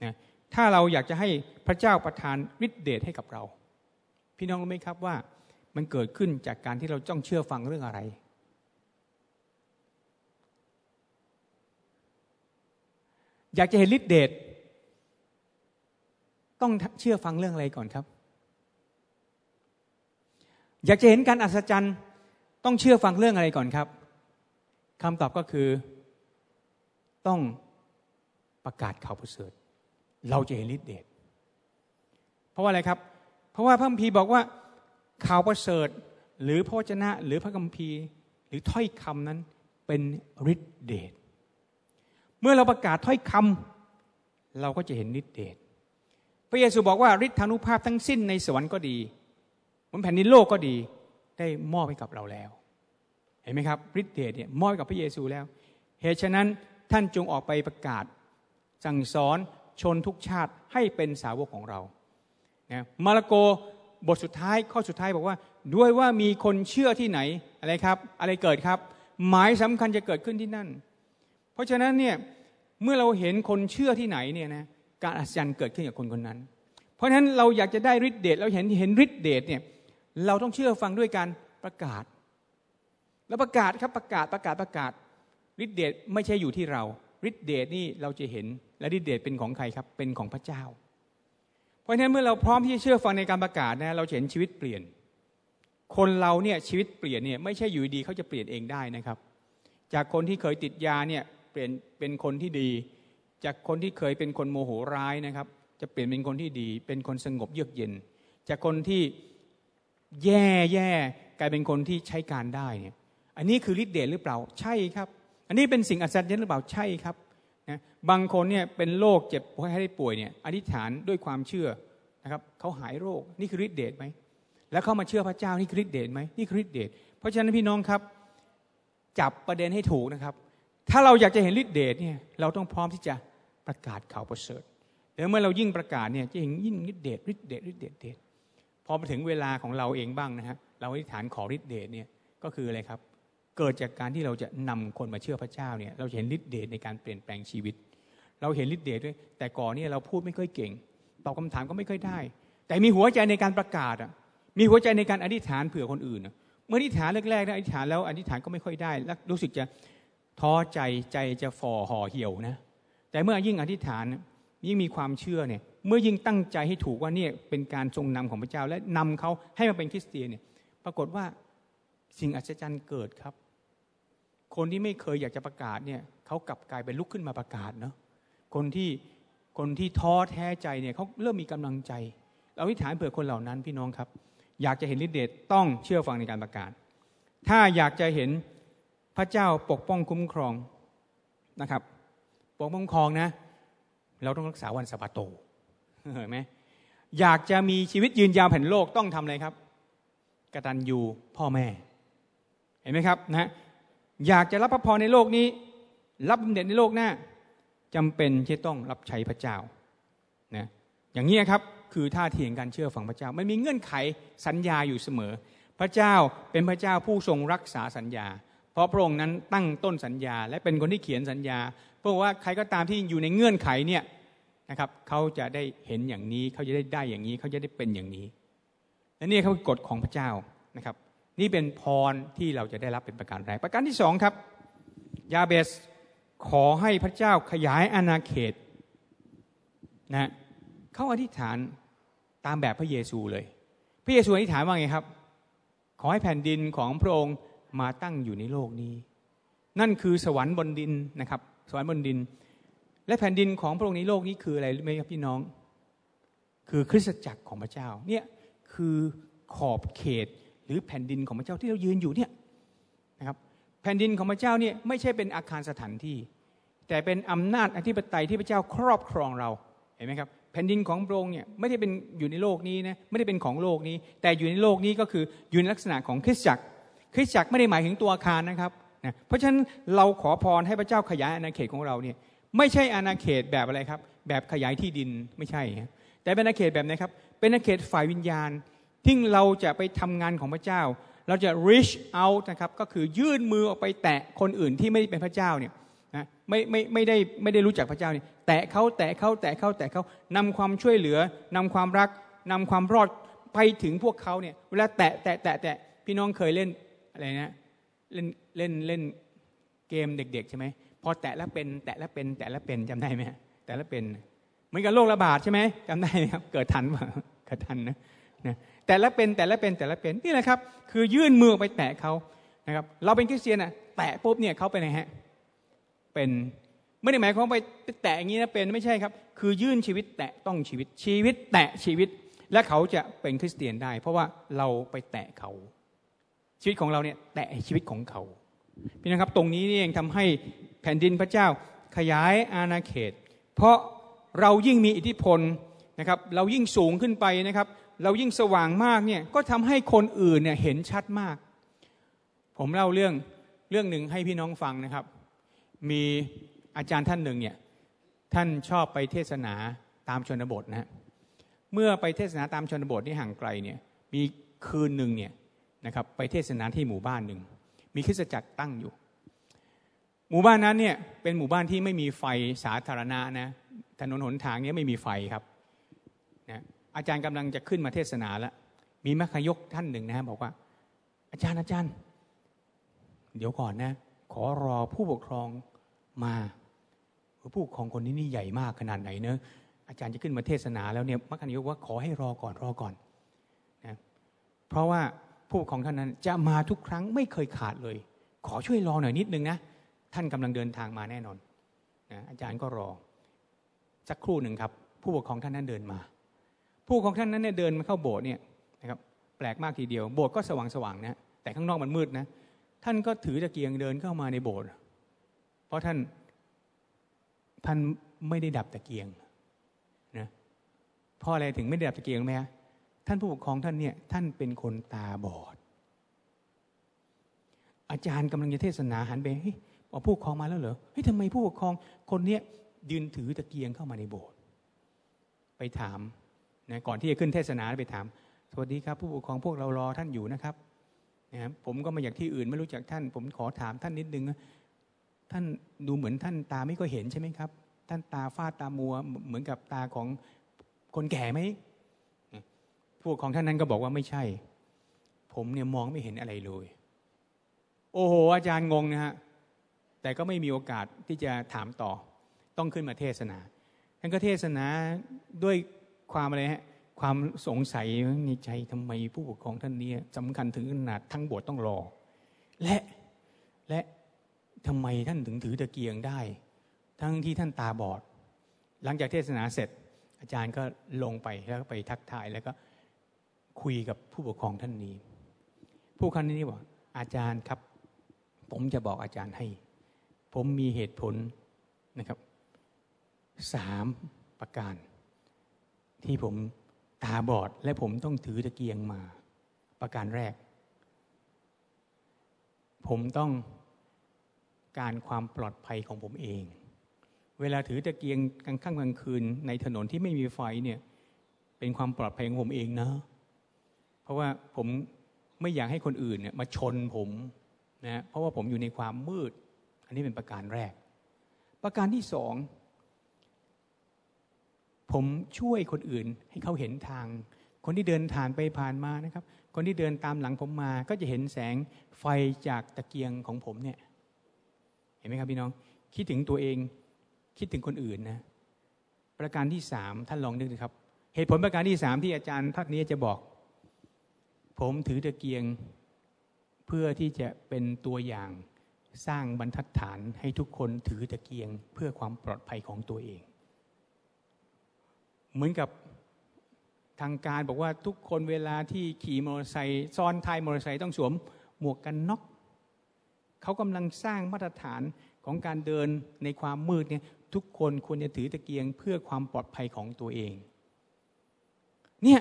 S1: นะถ้าเราอยากจะให้พระเจ้าประทานฤทธิเดชให้กับเรา พี่น้องรู้ไหมครับว่ามันเกิดขึ้นจากการที่เราจ้องเชื่อฟังเรื่องอะไร อยากจะเห็นฤทธิเดชต้องเชื่อฟังเรื่องอะไรก่อนครับ อยากจะเห็นการอัศจรรย์ต้องเชื่อฟังเรื่องอะไรก่อนครับคำตอบก็คือต้อง ประกาศข่าวประเสริฐเราจะเห็นฤทธิเดชเพราะว่าอะไรครับ เพราะว่าพระคัมภีร์บอกว่าข่าวประเสริฐหรือพระวจนะ หรือพระคัมภีร์ หรือถ้อยคำนั้นเป็นฤทธิเดชเมื่อเราประกาศถ้อยคำเราก็จะเห็นฤทธิเดชพระเยซูบอกว่าฤทธานุภาพทั้งสิ้นในสวรรค์ก็ดีบนแผ่นดินโลกก็ดีได้มอบให้กับเราแล้ว เห็นไหมครับฤทธิเดชเนี่ยมอบกับพระเยซูแล้วเหตุฉะนั้นท่านจงออกไปประกาศ สั่งสอนชนทุกชาติให้เป็นสาวกของเรานะมาระโกบทสุดท้ายข้อสุดท้ายบอกว่า ด้วยว่ามีคนเชื่อที่ไหนอะไรครับ อะไรเกิดครับ หมายสำคัญจะเกิดขึ้นที่นั่น เพราะฉะนั้นเนี่ยเมื่อเราเห็นคนเชื่อที่ไหนเนี่ยนะการอัศจรรย์เกิดขึ้นกับคนคนนั้น เพราะฉะนั้นเราอยากจะได้ฤทธิเดชเราเห็นเห็นฤทธิเดชเนี่ยเราต้องเชื่อฟังด้วยการประกาศ แล้วประกาศครับประกาศประกาศประกาศฤทธิเดชไม่ใช่อยู่ที่เรา ฤทธิเดชนี่เราจะเห็นและฤทธิเดชเป็นของใครครับ เป็นของพระเจ้า เพราะฉะนั้นเมื่อเราพร้อมที่จะเชื่อฟังในการประกาศนะเราเห็นชีวิตเปลี่ยน คนเราเนี่ยชีวิตเปลี่ยนเนี่ยไม่ใช่อยู่ดีเขาจะเปลี่ยนเองได้นะครับ จากคนที่เคยติดยาเนี่ยเปลี่ยนเป็นคนที่ดี จากคนที่เคยเป็นคนโมโหร้ายนะครับ จะเปลี่ยนเป็นคนที่ดี เป็นคนสงบเยือกเย็น จากคนที่แย่แย่กลายเป็นคนที่ใช้การได้เนี่ยอันนี้คือฤทธิเดชหรือเปล่าใช่ครับ อันนี้เป็นสิ่งอัศจรรย์หรือเปล่าใช่ครับนะบางคนเนี่ยเป็นโรคเจ็บให้ได้ป่วยเนี่ยอธิษฐานด้วยความเชื่อนะครับเขาหายโรคนี่คือฤทธิเดชไหมแล้วเข้ามาเชื่อพระเจ้านี่คือฤทธิเดชไหมนี่คือฤทธิเดชเพราะฉะนั้นพี่น้องครับ จับประเด็นให้ถูกนะครับ ถ้าเราอยากจะเห็นฤทธิเดชเนี่ยเราต้องพร้อมที่จะประกาศข่าวประเสริฐแล้วเมื่อเรายิ่งประกาศเนี่ยจะเห็นยิ่งฤทธิเดชฤทธิเดชฤทธิเดชเดชพอมาถึงเวลาของเราเองบ้างนะฮะเราอธิษฐานขอฤทธิเดชเนี่ยก็คืออะไรครับ เกิดจากการที่เราจะนำคนมาเชื่อพระเจ้าเนี่ยเราเห็นฤทธิ์เดชในการเปลี่ยนแปลงชีวิต เราเห็นฤทธิ์เดชด้วย แต่ก่อนเนี่ยเราพูดไม่ค่อยเก่งตอบคาถามก็ไม่ค่อยได้ แต่มีหัวใจในการประกาศอะมีหัวใจในการอธิษฐานเผื่อคนอื่นเมื่ออธิษฐานแรกๆนะอธิษฐานแล้วอธิษฐานก็ไม่ค่อยได้แล้วรู้สึกจะท้อใจใจจะฝ่อห่อเหี่ยวนะแต่เมื่อยิ่งอธิษฐานยิ่งมีความเชื่อเนี่ยเมื่อยิ่งตั้งใจให้ถูกว่าเนี่ยเป็นการทรงนำของพระเจ้าและนำเขาให้มาเป็นคริสเตียนเนี่ยปรากฏว่าสิ่งอัศจรรย์เกิดครับ คนที่ไม่เคยอยากจะประกาศเนี่ยเขากลับกลายเป็นลุกขึ้นมาประกาศเนาะคนที่คนที่ท้อแท้ใจเนี่ยเขาเริ่มมีกำลังใจ เราวิถานเผื่อคนเหล่านั้นพี่น้องครับ อยากจะเห็นฤทธิ์เดชต้องเชื่อฟังในการประกาศ ถ้าอยากจะเห็นพระเจ้าปกป้องคุ้มครองนะครับ ปกป้องครองนะ เราต้องรักษาวันสะบาโตเห็นไหมอยากจะมีชีวิตยืนยาวแผ่นโลกต้องทำอะไรครับกตัญญูพ่อแม่ เห็นไหมครับนะ อยากจะรับพระพรในโลกนี้ รับบำเหน็จในโลกหน้าจำเป็นที่ต้องรับใช้พระเจ้านะอย่างนี้ครับคือท่าทีงการเชื่อฟังพระเจ้า มันมีเงื่อนไขสัญญาอยู่เสมอ พระเจ้าเป็นพระเจ้าผู้ทรงรักษาสัญญา เพราะพระองค์นั้นตั้งต้นสัญญา และเป็นคนที่เขียนสัญญา เพราะว่าใครก็ตามที่อยู่ในเงื่อนไขเนี่ยนะครับเขาจะได้เห็นอย่างนี้เขาจะได้ได้อย่างนี้เขาจะได้เป็นอย่างนี้และนี่เขากฎของพระเจ้านะครับ นี่เป็นพรที่เราจะได้รับเป็นประการแรกประการที่สองครับ ยาเบสขอให้พระเจ้าขยายอาณาเขตนะเขาอธิษฐานตามแบบพระเยซูเลย พระเยซูอธิษฐานว่าไงครับ ขอให้แผ่นดินของพระองค์มาตั้งอยู่ในโลกนี้ นั่นคือสวรรค์บนดินนะครับ สวรรค์บนดิน และแผ่นดินของพระองค์ในโลกนี้คืออะไรรู้ไหมครับพี่น้อง คือคริสตจักรของพระเจ้าเนี่ยคือขอบเขต หรือแผ่นดินของพระเจ้าที่เรายืนอยู่เนี่ยนะครับแผ่นดินของพระเจ้าเนี่ยไม่ใช่เป็นอาคารสถานที่ แต่เป็นอำนาจอธิปไตยที่พระเจ้าครอบครองเราเห็นไหมครับแผ่นดินของพระองค์เนี่ยไม่ได้เป็นอยู่ในโลกนี้นะไม่ได้เป็นของโลกนี้ แต่อยู่ในโลกนี้ก็คืออยู่ในลักษณะของคริสตจักร คริสตจักรไม่ได้หมายถึงตัวอาคารนะครับนะเพราะฉะนั้นเราขอพรให้พระเจ้าขยายอาณาเขตของเราเนี่ยไม่ใช่อาณาเขตแบบอะไรครับ แบบขยายที่ดินไม่ใช่ แต่เป็นอาณาเขตแบบไหนครับ เป็นอาณาเขตฝ่ายวิญญาณ ที่เราจะไปทำงานของพระเจ้า เราจะ reach out นะครับก็คือยื่นมือออกไปแตะคนอื่นที่ไม่ได้เป็นพระเจ้าเนี่ยนะไม่ไม่ไม่ได้ไม่ได้รู้จักพระเจ้าเนี่ยแตะเขาแตะเขาแตะเขาแตะเขานำความช่วยเหลือนำความรักนำความรอดไปถึงพวกเขาเนี่ยเวลาแตะแตะแตะแตะพี่น้องเคยเล่นอะไรนะเล่นเล่นเล่นเกมเด็ก ๆ ใช่ไหมพอแตะแล้วเป็นแตะแล้วเป็นแตะแล้วเป็นจำได้ไหมแตะแล้วเป็นเหมือนกับโรคระบาดใช่ไหมจำได้ไหมครับเกิดทันป่ะเกิดทันนะนะ แต่ละเป็นแต่ละเป็นแต่ละเป็นนี่แหละครับคือยื่นมือไปแตะเขานะครับเราเป็นคริสเตียนอะแตะปุ๊บเนี่ยเขาเป็นไงฮะเป็นไม่ได้หมายความไปแตะอย่างนี้นะเป็นไม่ใช่ครับ คือยื่นชีวิตแตะต้องชีวิตชีวิตแตะชีวิต และเขาจะเป็นคริสเตียนได้ เพราะว่าเราไปแตะเขา ชีวิตของเราเนี่ยแตะชีวิตของเขาพี่นะครับตรงนี้นี่เองทำให้แผ่นดินพระเจ้าขยายอาณาเขต เพราะเรายิ่งมีอิทธิพลนะครับ เรายิ่งสูงขึ้นไปนะครับ เรายิ่งสว่างมากเนี่ยก็ทำให้คนอื่นเนี่ยเห็นชัดมาก ผมเล่าเรื่องเรื่องหนึ่งให้พี่น้องฟังนะครับ มีอาจารย์ท่านหนึ่งเนี่ยท่านชอบไปเทศนาตามชนบทนะเมื่อไปเทศนาตามชนบทที่ห่างไกลเนี่ยมีคืนหนึ่งเนี่ยนะครับไปเทศนาที่หมู่บ้านหนึ่งมีคริสตจักรตั้งอยู่ หมู่บ้านนั้นเนี่ยเป็นหมู่บ้านที่ไม่มีไฟสาธารณะนะถนนหนทางเนี้ไม่มีไฟครับนะ อาจารย์กำลังจะขึ้นมาเทศนาแล้ว มีมัคคยกท่านหนึ่งนะบอกว่า อาจารย์อาจารย์ เดี๋ยวก่อนนะ ขอรอผู้ปกครองมาผู้ปกครองคนนี้นี่ใหญ่มากขนาดไหนเนอะอาจารย์จะขึ้นมาเทศนาแล้วเนี่ยมัคคยกว่าขอให้รอก่อนรอก่อนนะเพราะว่าผู้ปกครองท่านนั้นจะมาทุกครั้งไม่เคยขาดเลย ขอช่วยรอหน่อยนิดนึงนะท่านกำลังเดินทางมาแน่นอนนะอาจารย์ก็รอสักครู่หนึ่งครับ ผู้ปกครองท่านนั้นเดินมา ผู้ปกครองท่านนั้นเนี่ยเดินมาเข้าโบสถ์เนี่ยนะครับแปลกมากทีเดียว โบสถ์ก็สว่างสว่างนะแต่ข้างนอกมันมืดนะท่านก็ถือตะเกียงเดินเข้ามาในโบสถ์เพราะท่านท่านไม่ได้ดับตะเกียงนะเพราะอะไรถึงไม่ได้ดับตะเกียงไหมฮะท่านผู้ปกครองท่านเนี่ยท่านเป็นคนตาบอด อาจารย์กำลังจะเทศนาหันไปเฮ้ยผู้ปกครองมาแล้วเหรอเฮ้ยทำไมผู้ปกครองคนเนี้ยยืนถือตะเกียงเข้ามาในโบสถ์ไปถาม นะก่อนที่จะขึ้นเทศนาไปถาม สวัสดีครับ ผู้ปกครองพวกเรารอท่านอยู่นะครับนะผมก็มาจากที่อื่นไม่รู้จักท่าน ผมขอถามท่านนิดนึงท่านดูเหมือนท่านตาไม่ก็เห็นใช่ไหมครับ ท่านตาฟาดตามัวเหมือนกับตาของคนแก่ไหมพวกของท่านนั้นก็บอกว่าไม่ใช่ ผมเนี่ยมองไม่เห็นอะไรเลย โอ้โห อาจารย์งงนะฮะแต่ก็ไม่มีโอกาสที่จะถามต่อ ต้องขึ้นมาเทศนาท่านก็เทศนาด้วย ความอะไรฮะความสงสัยในใจทำไมผู้ปกครองท่านนี้สำคัญถึงขนาดทั้งบทต้องรอ และและทำไมท่านถึงถือตะเกียงได้ ทั้งที่ท่านตาบอด หลังจากเทศนาเสร็จ อาจารย์ก็ลงไปแล้วก็ไปทักทายแล้วก็คุยกับผู้ปกครองท่านนี้ ผู้คันนี้บอกอาจารย์ครับ ผมจะบอกอาจารย์ให้ ผมมีเหตุผลนะครับสามประการ ที่ผมตาบอด และผมต้องถือตะเกียงมา ประการแรก ผมต้องการความปลอดภัยของผมเอง เวลาถือตะเกียงกลางค่ำกลางคืน ในถนนที่ไม่มีไฟเนี่ยเป็นความปลอดภัยของผมเองนะ เพราะว่าผมไม่อยากให้คนอื่นเนี่ยมาชนผมนะเพราะว่าผมอยู่ในความมืด อันนี้เป็นประการแรก ประการที่สอง ผมช่วยคนอื่นให้เขาเห็นทาง คนที่เดินผ่านไปผ่านมานะครับ คนที่เดินตามหลังผมมาก็จะเห็นแสงไฟจากตะเกียงของผมเนี่ย เห็นไหมครับพี่น้อง คิดถึงตัวเองคิดถึงคนอื่นนะ ประการที่สามท่านลองนึกดูครับ เหตุผลประการที่สามที่อาจารย์ทักนี้จะบอก ผมถือตะเกียงเพื่อที่จะเป็นตัวอย่างสร้างบรรทัดฐานให้ทุกคนถือตะเกียงเพื่อความปลอดภัยของตัวเอง เหมือนกับทางการบอกว่าทุกคนเวลาที่ขี่มอเตอร์ไซค์ซ้อนท้ายมอเตอร์ไซค์ต้องสวมหมวกกันน็อกเขากำลังสร้างมาตรฐานของการเดินในความมืดเนี่ยทุกคนควรจะถือตะเกียงเพื่อความปลอดภัยของตัวเอง เนี่ย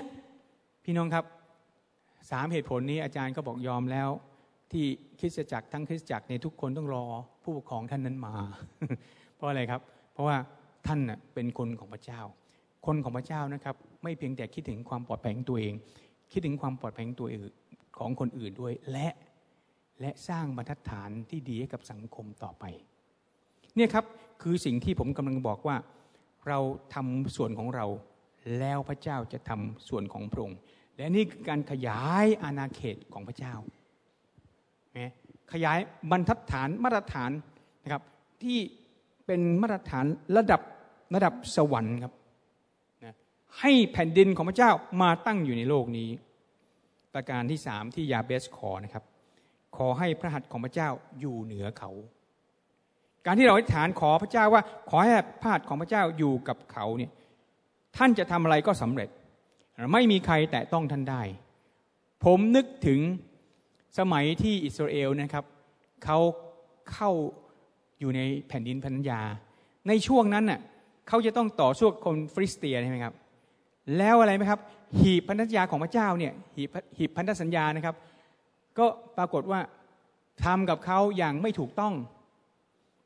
S1: พี่น้องครับสามเหตุผลนี้อาจารย์ก็บอกยอมแล้ว ที่คริสตจักรทั้งคริสตจักรในทุกคนต้องรอผู้ปกครองท่านนั้นมา เพราะอะไรครับ เพราะว่าท่านเป็นคนของพระเจ้า คนของพระเจ้านะครับ ไม่เพียงแต่คิดถึงความปลอดภัยของตัวเอง คิดถึงความปลอดภัยของตัวอื่นของคนอื่นด้วยและและสร้างบรรทัดฐานที่ดีให้กับสังคมต่อไป เนี่ยครับคือสิ่งที่ผมกำลังบอกว่า เราทำส่วนของเรา แล้วพระเจ้าจะทำส่วนของพระองค์และนี่คือการขยายอาณาเขตของพระเจ้าขยายบรรทัดฐานมาตรฐานนะครับที่เป็นมาตรฐานระดับระดับสวรรค์ครับ ให้แผ่นดินของพระเจ้ามาตั้งอยู่ในโลกนี้ ประการที่สามที่ยาเบสขอนะครับ ขอให้พระหัตถ์ของพระเจ้าอยู่เหนือเขา การที่เราอธิษฐานขอพระเจ้าว่า ขอให้พระหัตถ์ของพระเจ้าอยู่กับเขาเนี่ยท่านจะทำอะไรก็สำเร็จ ไม่มีใครแตะต้องท่านได้ ผมนึกถึงสมัยที่อิสราเอลนะครับเขาเข้าอยู่ในแผ่นดินพันธยา ในช่วงนั้นน่ะเขาจะต้องต่อสู้คนฟริสเตียใช่ไหมครับ แล้วอะไรไหมครับ หีบพันธสัญญาของพระเจ้าเนี่ยหีบหีบพันธสัญญานะครับ ก็ปรากฏว่าทำกับเขาอย่างไม่ถูกต้อง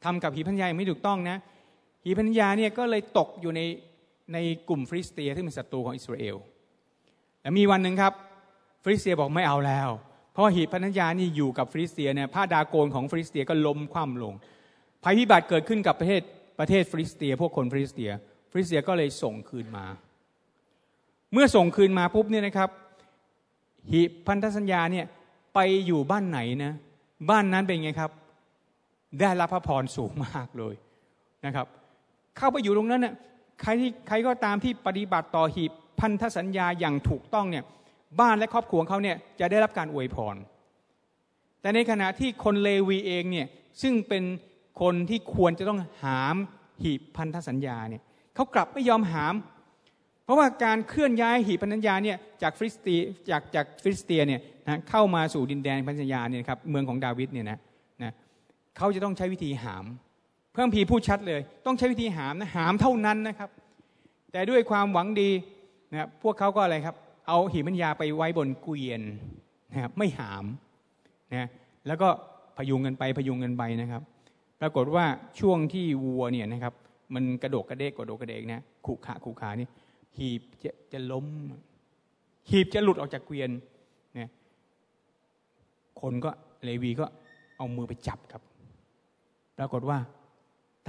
S1: ทำกับหีบพันธสัญญาอย่างไม่ถูกต้องนะหีบพันธสัญญาเนี่ยก็เลยตกอยู่ในในกลุ่มฟริสเตียที่เป็นศัตรูของอิสราเอลแล้วมีวันหนึ่งครับ ฟริสเตียบอกไม่เอาแล้ว เพราะหีบพันธสัญญานี่อยู่กับฟริสเตียเนี่ยผ้าดาโกนของฟริสเตียก็ล้มคว่ำลงภัยพิบัติเกิดขึ้นกับประเทศประเทศฟริสเตีย พวกคนฟริสเตีย ฟริสเตียก็เลยส่งคืนมา เมื่อส่งคืนมาปุ๊บเนี่ยนะครับหีบพันธสัญญาเนี่ยไปอยู่บ้านไหนนะบ้านนั้นเป็นไงครับ ได้รับพระพรสูงมากเลยนะครับ เข้าไปอยู่ตรงนั้นเนี่ยใครที่ใครก็ตามที่ปฏิบัติต่อหีบพันธสัญญาอย่างถูกต้องเนี่ยบ้านและครอบครัวเขาเนี่ยจะได้รับการอวยพร แต่ในขณะที่คนเลวีเองเนี่ยซึ่งเป็นคนที่ควรจะต้องหามหีบพันธสัญญาเนี่ยเขากลับไม่ยอมหาม เพราะว่าการเคลื่อนย้ายหีบพันธสัญญาเนี่ยจากฟริสเตียจากจากฟริสเตียเนี่ยนะเข้ามาสู่ดินแดนพันธสัญญาเนี่ยครับเมืองของดาวิดเนี่ยนะนะเขาจะต้องใช้วิธีหาม เพิ่มพีพูดชัดเลย ต้องใช้วิธีหามนะหามเท่านั้นนะครับ แต่ด้วยความหวังดีนะพวกเขาก็อะไรครับ เอาหีบพันธัญญาไปไว้บนเกวียนนะครับไม่หามนะแล้วก็พยุงกันไปพยุงกันไปนะครับ ปรากฏว่าช่วงที่วัวเนี่ยนะครับมันกระโดกกระเดกกระโดกกระเดกนะขู่ขาขู่ขานี่ หีบจะจะล้ม หีบจะหลุดออกจากเกวียนเนี่ยคนก็เลวีก็เอามือไปจับครับ ปรากฏว่า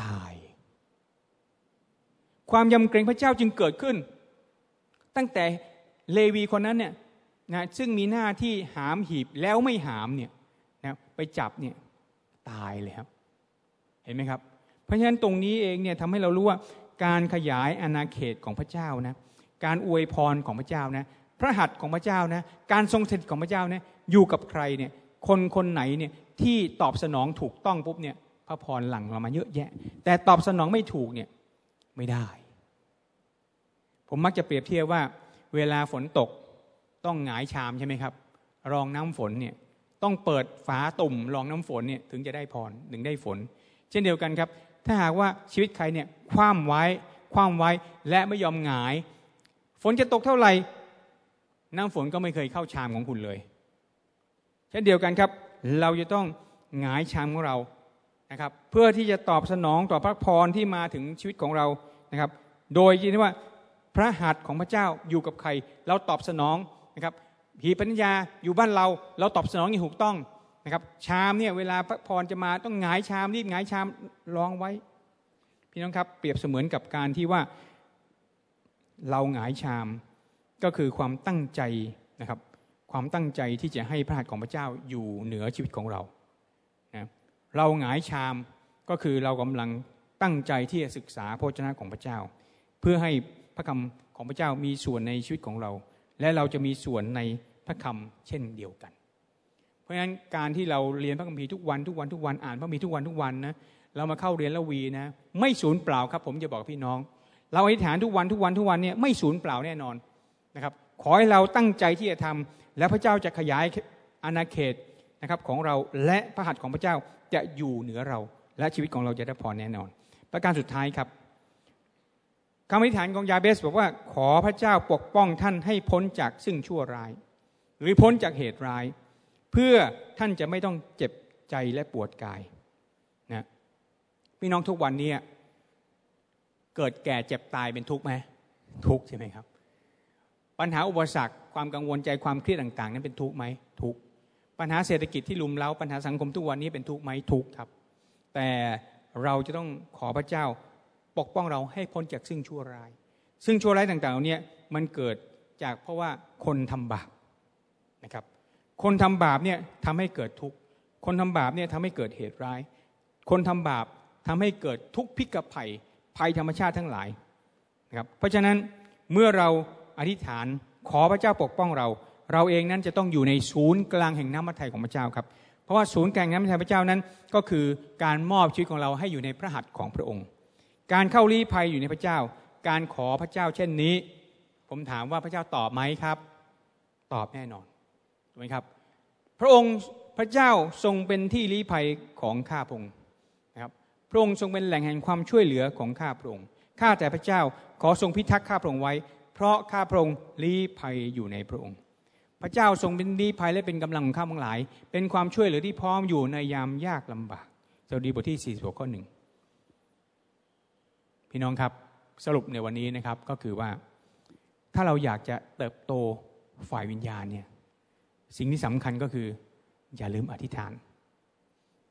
S1: ตาย ความยำเกรงพระเจ้าจึงเกิดขึ้น ตั้งแต่เลวีคนนั้นเนี่ยนะซึ่งมีหน้าที่หามหีบแล้วไม่หามเนี่ยนะไปจับเนี่ยตายเลยครับ เห็นไหมครับ เพราะฉะนั้นตรงนี้เองเนี่ยทำให้เรารู้ว่า การขยายอาณาเขตของพระเจ้านะการอวยพรของพระเจ้านะพระหัตถ์ของพระเจ้านะการทรงสถิตของพระเจ้านะอยู่กับใครเนี่ยคนคนไหนเนี่ยที่ตอบสนองถูกต้องปุ๊บเนี่ยพระพรหลั่งเรามาเยอะแยะ แต่ตอบสนองไม่ถูกเนี่ยไม่ได้ ผมมักจะเปรียบเทียบว่า เวลาฝนตกต้องหงายชามใช่ไหมครับ รองน้ำฝนเนี่ยต้องเปิดฝาตุ่มรองน้ำฝนเนี่ยถึงจะได้พรถึงได้ฝน เช่นเดียวกันครับ ถ้าหากว่าชีวิตใครเนี่ยคว่ำไว้คว่ำไว้และไม่ยอมหงาย ฝนจะตกเท่าไหร่น้ำฝนก็ไม่เคยเข้าชามของคุณเลยเช่นเดียวกันครับ เราจะต้องหงายชามของเรานะครับ เพื่อที่จะตอบสนองต่อพระพรที่มาถึงชีวิตของเรานะครับ โดยที่ว่าพระหัตถ์ของพระเจ้าอยู่กับใคร เราตอบสนองนะครับหีปัญญาอยู่บ้านเรา เราตอบสนองอย่างถูกต้อง นะครับชามเนี่ยเวลาพระพรจะมาต้องหงายชามรีบหงายชามรองไว้ พี่น้องครับ เปรียบเสมือนกับการที่ว่าเราหงายชามก็คือความตั้งใจนะครับ ความตั้งใจที่จะให้พระหัตถ์ของพระเจ้าอยู่เหนือชีวิตของเรานะเราหงายชามก็คือเรากำลังตั้งใจที่จะศึกษาพระเจ้าของพระเจ้า เพื่อให้พระคำของพระเจ้ามีส่วนในชีวิตของเรา และเราจะมีส่วนในพระคำเช่นเดียวกัน ราะฉะนั้นการที่เราเรียนพระคัมภีร์ทุกวันทุกวันทุกวันอ่านพระคัมภีร์ทุกวันทุกวันนะเรามาเข้าเรียนละวีนะ ไม่สูญเปล่าครับ ผมจะบอกพี่น้อง เราอธิษฐานทุกวันทุกวันทุกวันเนี่ยไม่สูญเปล่าแน่นอนนะครับขอให้เราตั้งใจที่จะทำและพระเจ้าจะขยายอาณาเขตนะครับของเราและพระหัตถ์ของพระเจ้าจะอยู่เหนือเรา และชีวิตของเราจะได้พรแน่นอน ประการสุดท้ายครับคำอธิษฐานของยาเบสบอกว่าขอพระเจ้าปกป้องท่านให้พ้นจากซึ่งชั่วร้าย หรือพ้นจากเหตุร้าย เพื่อท่านจะไม่ต้องเจ็บใจและปวดกายนะพี่น้องทุกวันนี้เกิดแก่เจ็บตายเป็นทุกข์ไหมทุกข์ใช่ไหมครับ ปัญหาอุปสรรคความกังวลใจความเครียดต่าง ๆ นั้นเป็นทุกข์ไหมทุกข์ปัญหาเศรษฐกิจที่ลุมเล้าปัญหาสังคมทุกวันนี้เป็นทุกข์ไหมทุกข์ครับ แต่เราจะต้องขอพระเจ้าปกป้องเราให้พ้นจากซึ่งชั่วร้าย ซึ่งชั่วร้ายต่างๆเหล่านี้มันเกิดจากเพราะว่าคนทำบาปนะครับ คนทำบาปเนี่ยทำให้เกิดทุกข์ คนทำบาปเนี่ยทำให้เกิดเหตุร้าย คนทำบาปทำให้เกิดทุกพิกภัยภัยธรรมชาติทั้งหลายนะครับเพราะฉะนั้นเมื่อเราอธิษฐานขอพระเจ้าปกป้องเรา เราเองนั้นจะต้องอยู่ในศูนย์กลางแห่งน้ำมัทไทยของพระเจ้าครับเพราะว่าศูนย์กลางน้ำใจพระเจ้านั้น ก็คือการมอบชีวิตของเราให้อยู่ในพระหัตถ์ของพระองค์ การเข้าลี้ภัยอยู่ในพระเจ้า การขอพระเจ้าเช่นนี้ ผมถามว่าพระเจ้าตอบไหมครับ ตอบแน่นอน ถูกไหมครับ พระองค์พระเจ้าทรงเป็นที่ลี้ภัยของข้าพระองค์นะครับพระองค์ทรงเป็นแหล่งแห่งความช่วยเหลือของข้าพระองค์ข้าแต่พระเจ้าขอทรงพิทักษ์ข้าพระองค์ไว้ เพราะข้าพระองค์ลี้ภัยอยู่ในพระองค์ พระเจ้าทรงเป็นลี้ภัยและเป็นกำลังของข้าทั้งหลาย เป็นความช่วยเหลือที่พร้อมอยู่ในยามยากลำบากสดุดีบทที่46ข้อหนึ่งพี่น้องครับสรุปในวันนี้นะครับก็คือว่าถ้าเราอยากจะเติบโตฝ่ายวิญญาณเนี่ย สิ่งที่สำคัญก็คือ อย่าลืมอธิษฐาน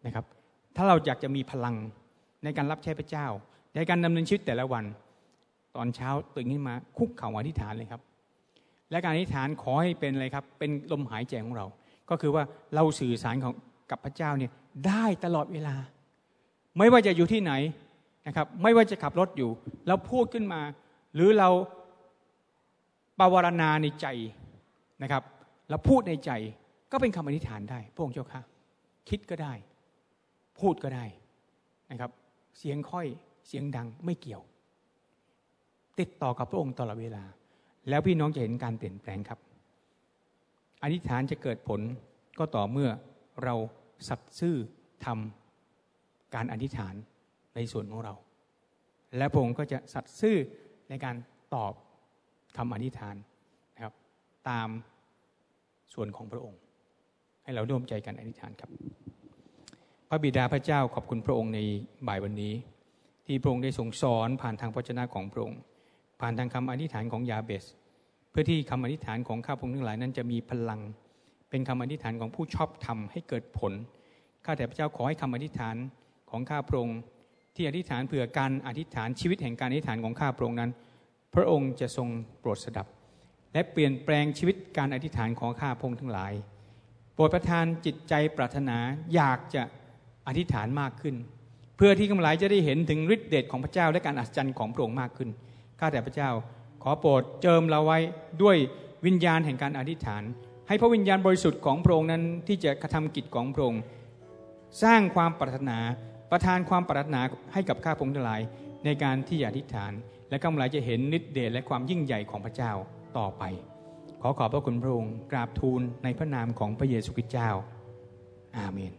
S1: นะครับ ถ้าเราอยากจะมีพลังในการรับใช้พระเจ้า ในการดำเนินชีวิตแต่ละวัน ตอนเช้าตื่นขึ้นมาคุกเข่าอธิษฐานเลยครับ และการอธิษฐานขอให้เป็นอะไรครับ เป็นลมหายใจของเรา ก็คือว่าเราสื่อสารของกับพระเจ้าเนี่ยได้ตลอดเวลา ไม่ว่าจะอยู่ที่ไหนนะครับ ไม่ว่าจะขับรถอยู่ เราพูดขึ้นมา หรือเราปวารณาในใจนะครับ เราพูดในใจก็เป็นคำอธิษฐานได้พระองค์เจ้าค่ะคิดก็ได้ พูดก็ได้นะครับ เสียงค่อยเสียงดังไม่เกี่ยว ติดต่อกับพระองค์ตลอดเวลา แล้วพี่น้องจะเห็นการเปลี่ยนแปลงครับอธิษฐานจะเกิดผลก็ต่อเมื่อเราสัตย์ซื่อทำการอธิษฐานในส่วนของเรา และพระองค์ก็จะสัตย์ซื่อในการตอบคำอธิษฐานนะครับ ตาม ส่วนของพระองค์ ให้เราร่วมใจกันอธิษฐานครับ พระบิดาพระเจ้าขอบคุณพระองค์ในบ่ายวันนี้ ที่พระองค์ได้ทรงสอนผ่านทางพระเจ้าของพระองค์ ผ่านทางคำอธิษฐานของยาเบส เพื่อที่คำอธิษฐานของข้าพระองค์ทั้งหลายนั้นจะมีพลัง เป็นคำอธิษฐานของผู้ชอบธรรมให้เกิดผลข้าแต่พระเจ้าขอให้คำอธิษฐานของข้าพระองค์ที่อธิษฐานเผื่อการอธิษฐานชีวิตแห่งการอธิษฐานของข้าพระองค์นั้น พระองค์จะทรงโปรดสดับ และเปลี่ยนแปลงชีวิตการอธิษฐานของข้าพงค์ทั้งหลาย โปรดประทานจิตใจปรารถนาอยากจะอธิษฐานมากขึ้น เพื่อที่กำลังจะได้เห็นถึงฤทธิเดชของพระเจ้าและการอัศจรรย์ของพระองค์มากขึ้นข้าแต่พระเจ้า ขอโปรดเจิมเราไว้ด้วยวิญญาณแห่งการอธิษฐาน ให้พระวิญญาณบริสุทธิ์ของพระองค์นั้นที่จะกระทำกิจของพระองค์สร้างความปรารถนาประทานความปรารถนาให้กับข้าพงทั้งหลายในการที่จะอธิษฐาน และกำลังจะเห็นฤทธิเดชและความยิ่งใหญ่ของพระเจ้า ต่อไป ขอขอบพระคุณพระองค์กราบทูลในพระนามของพระเยซูคริสต์เจ้า อาเมน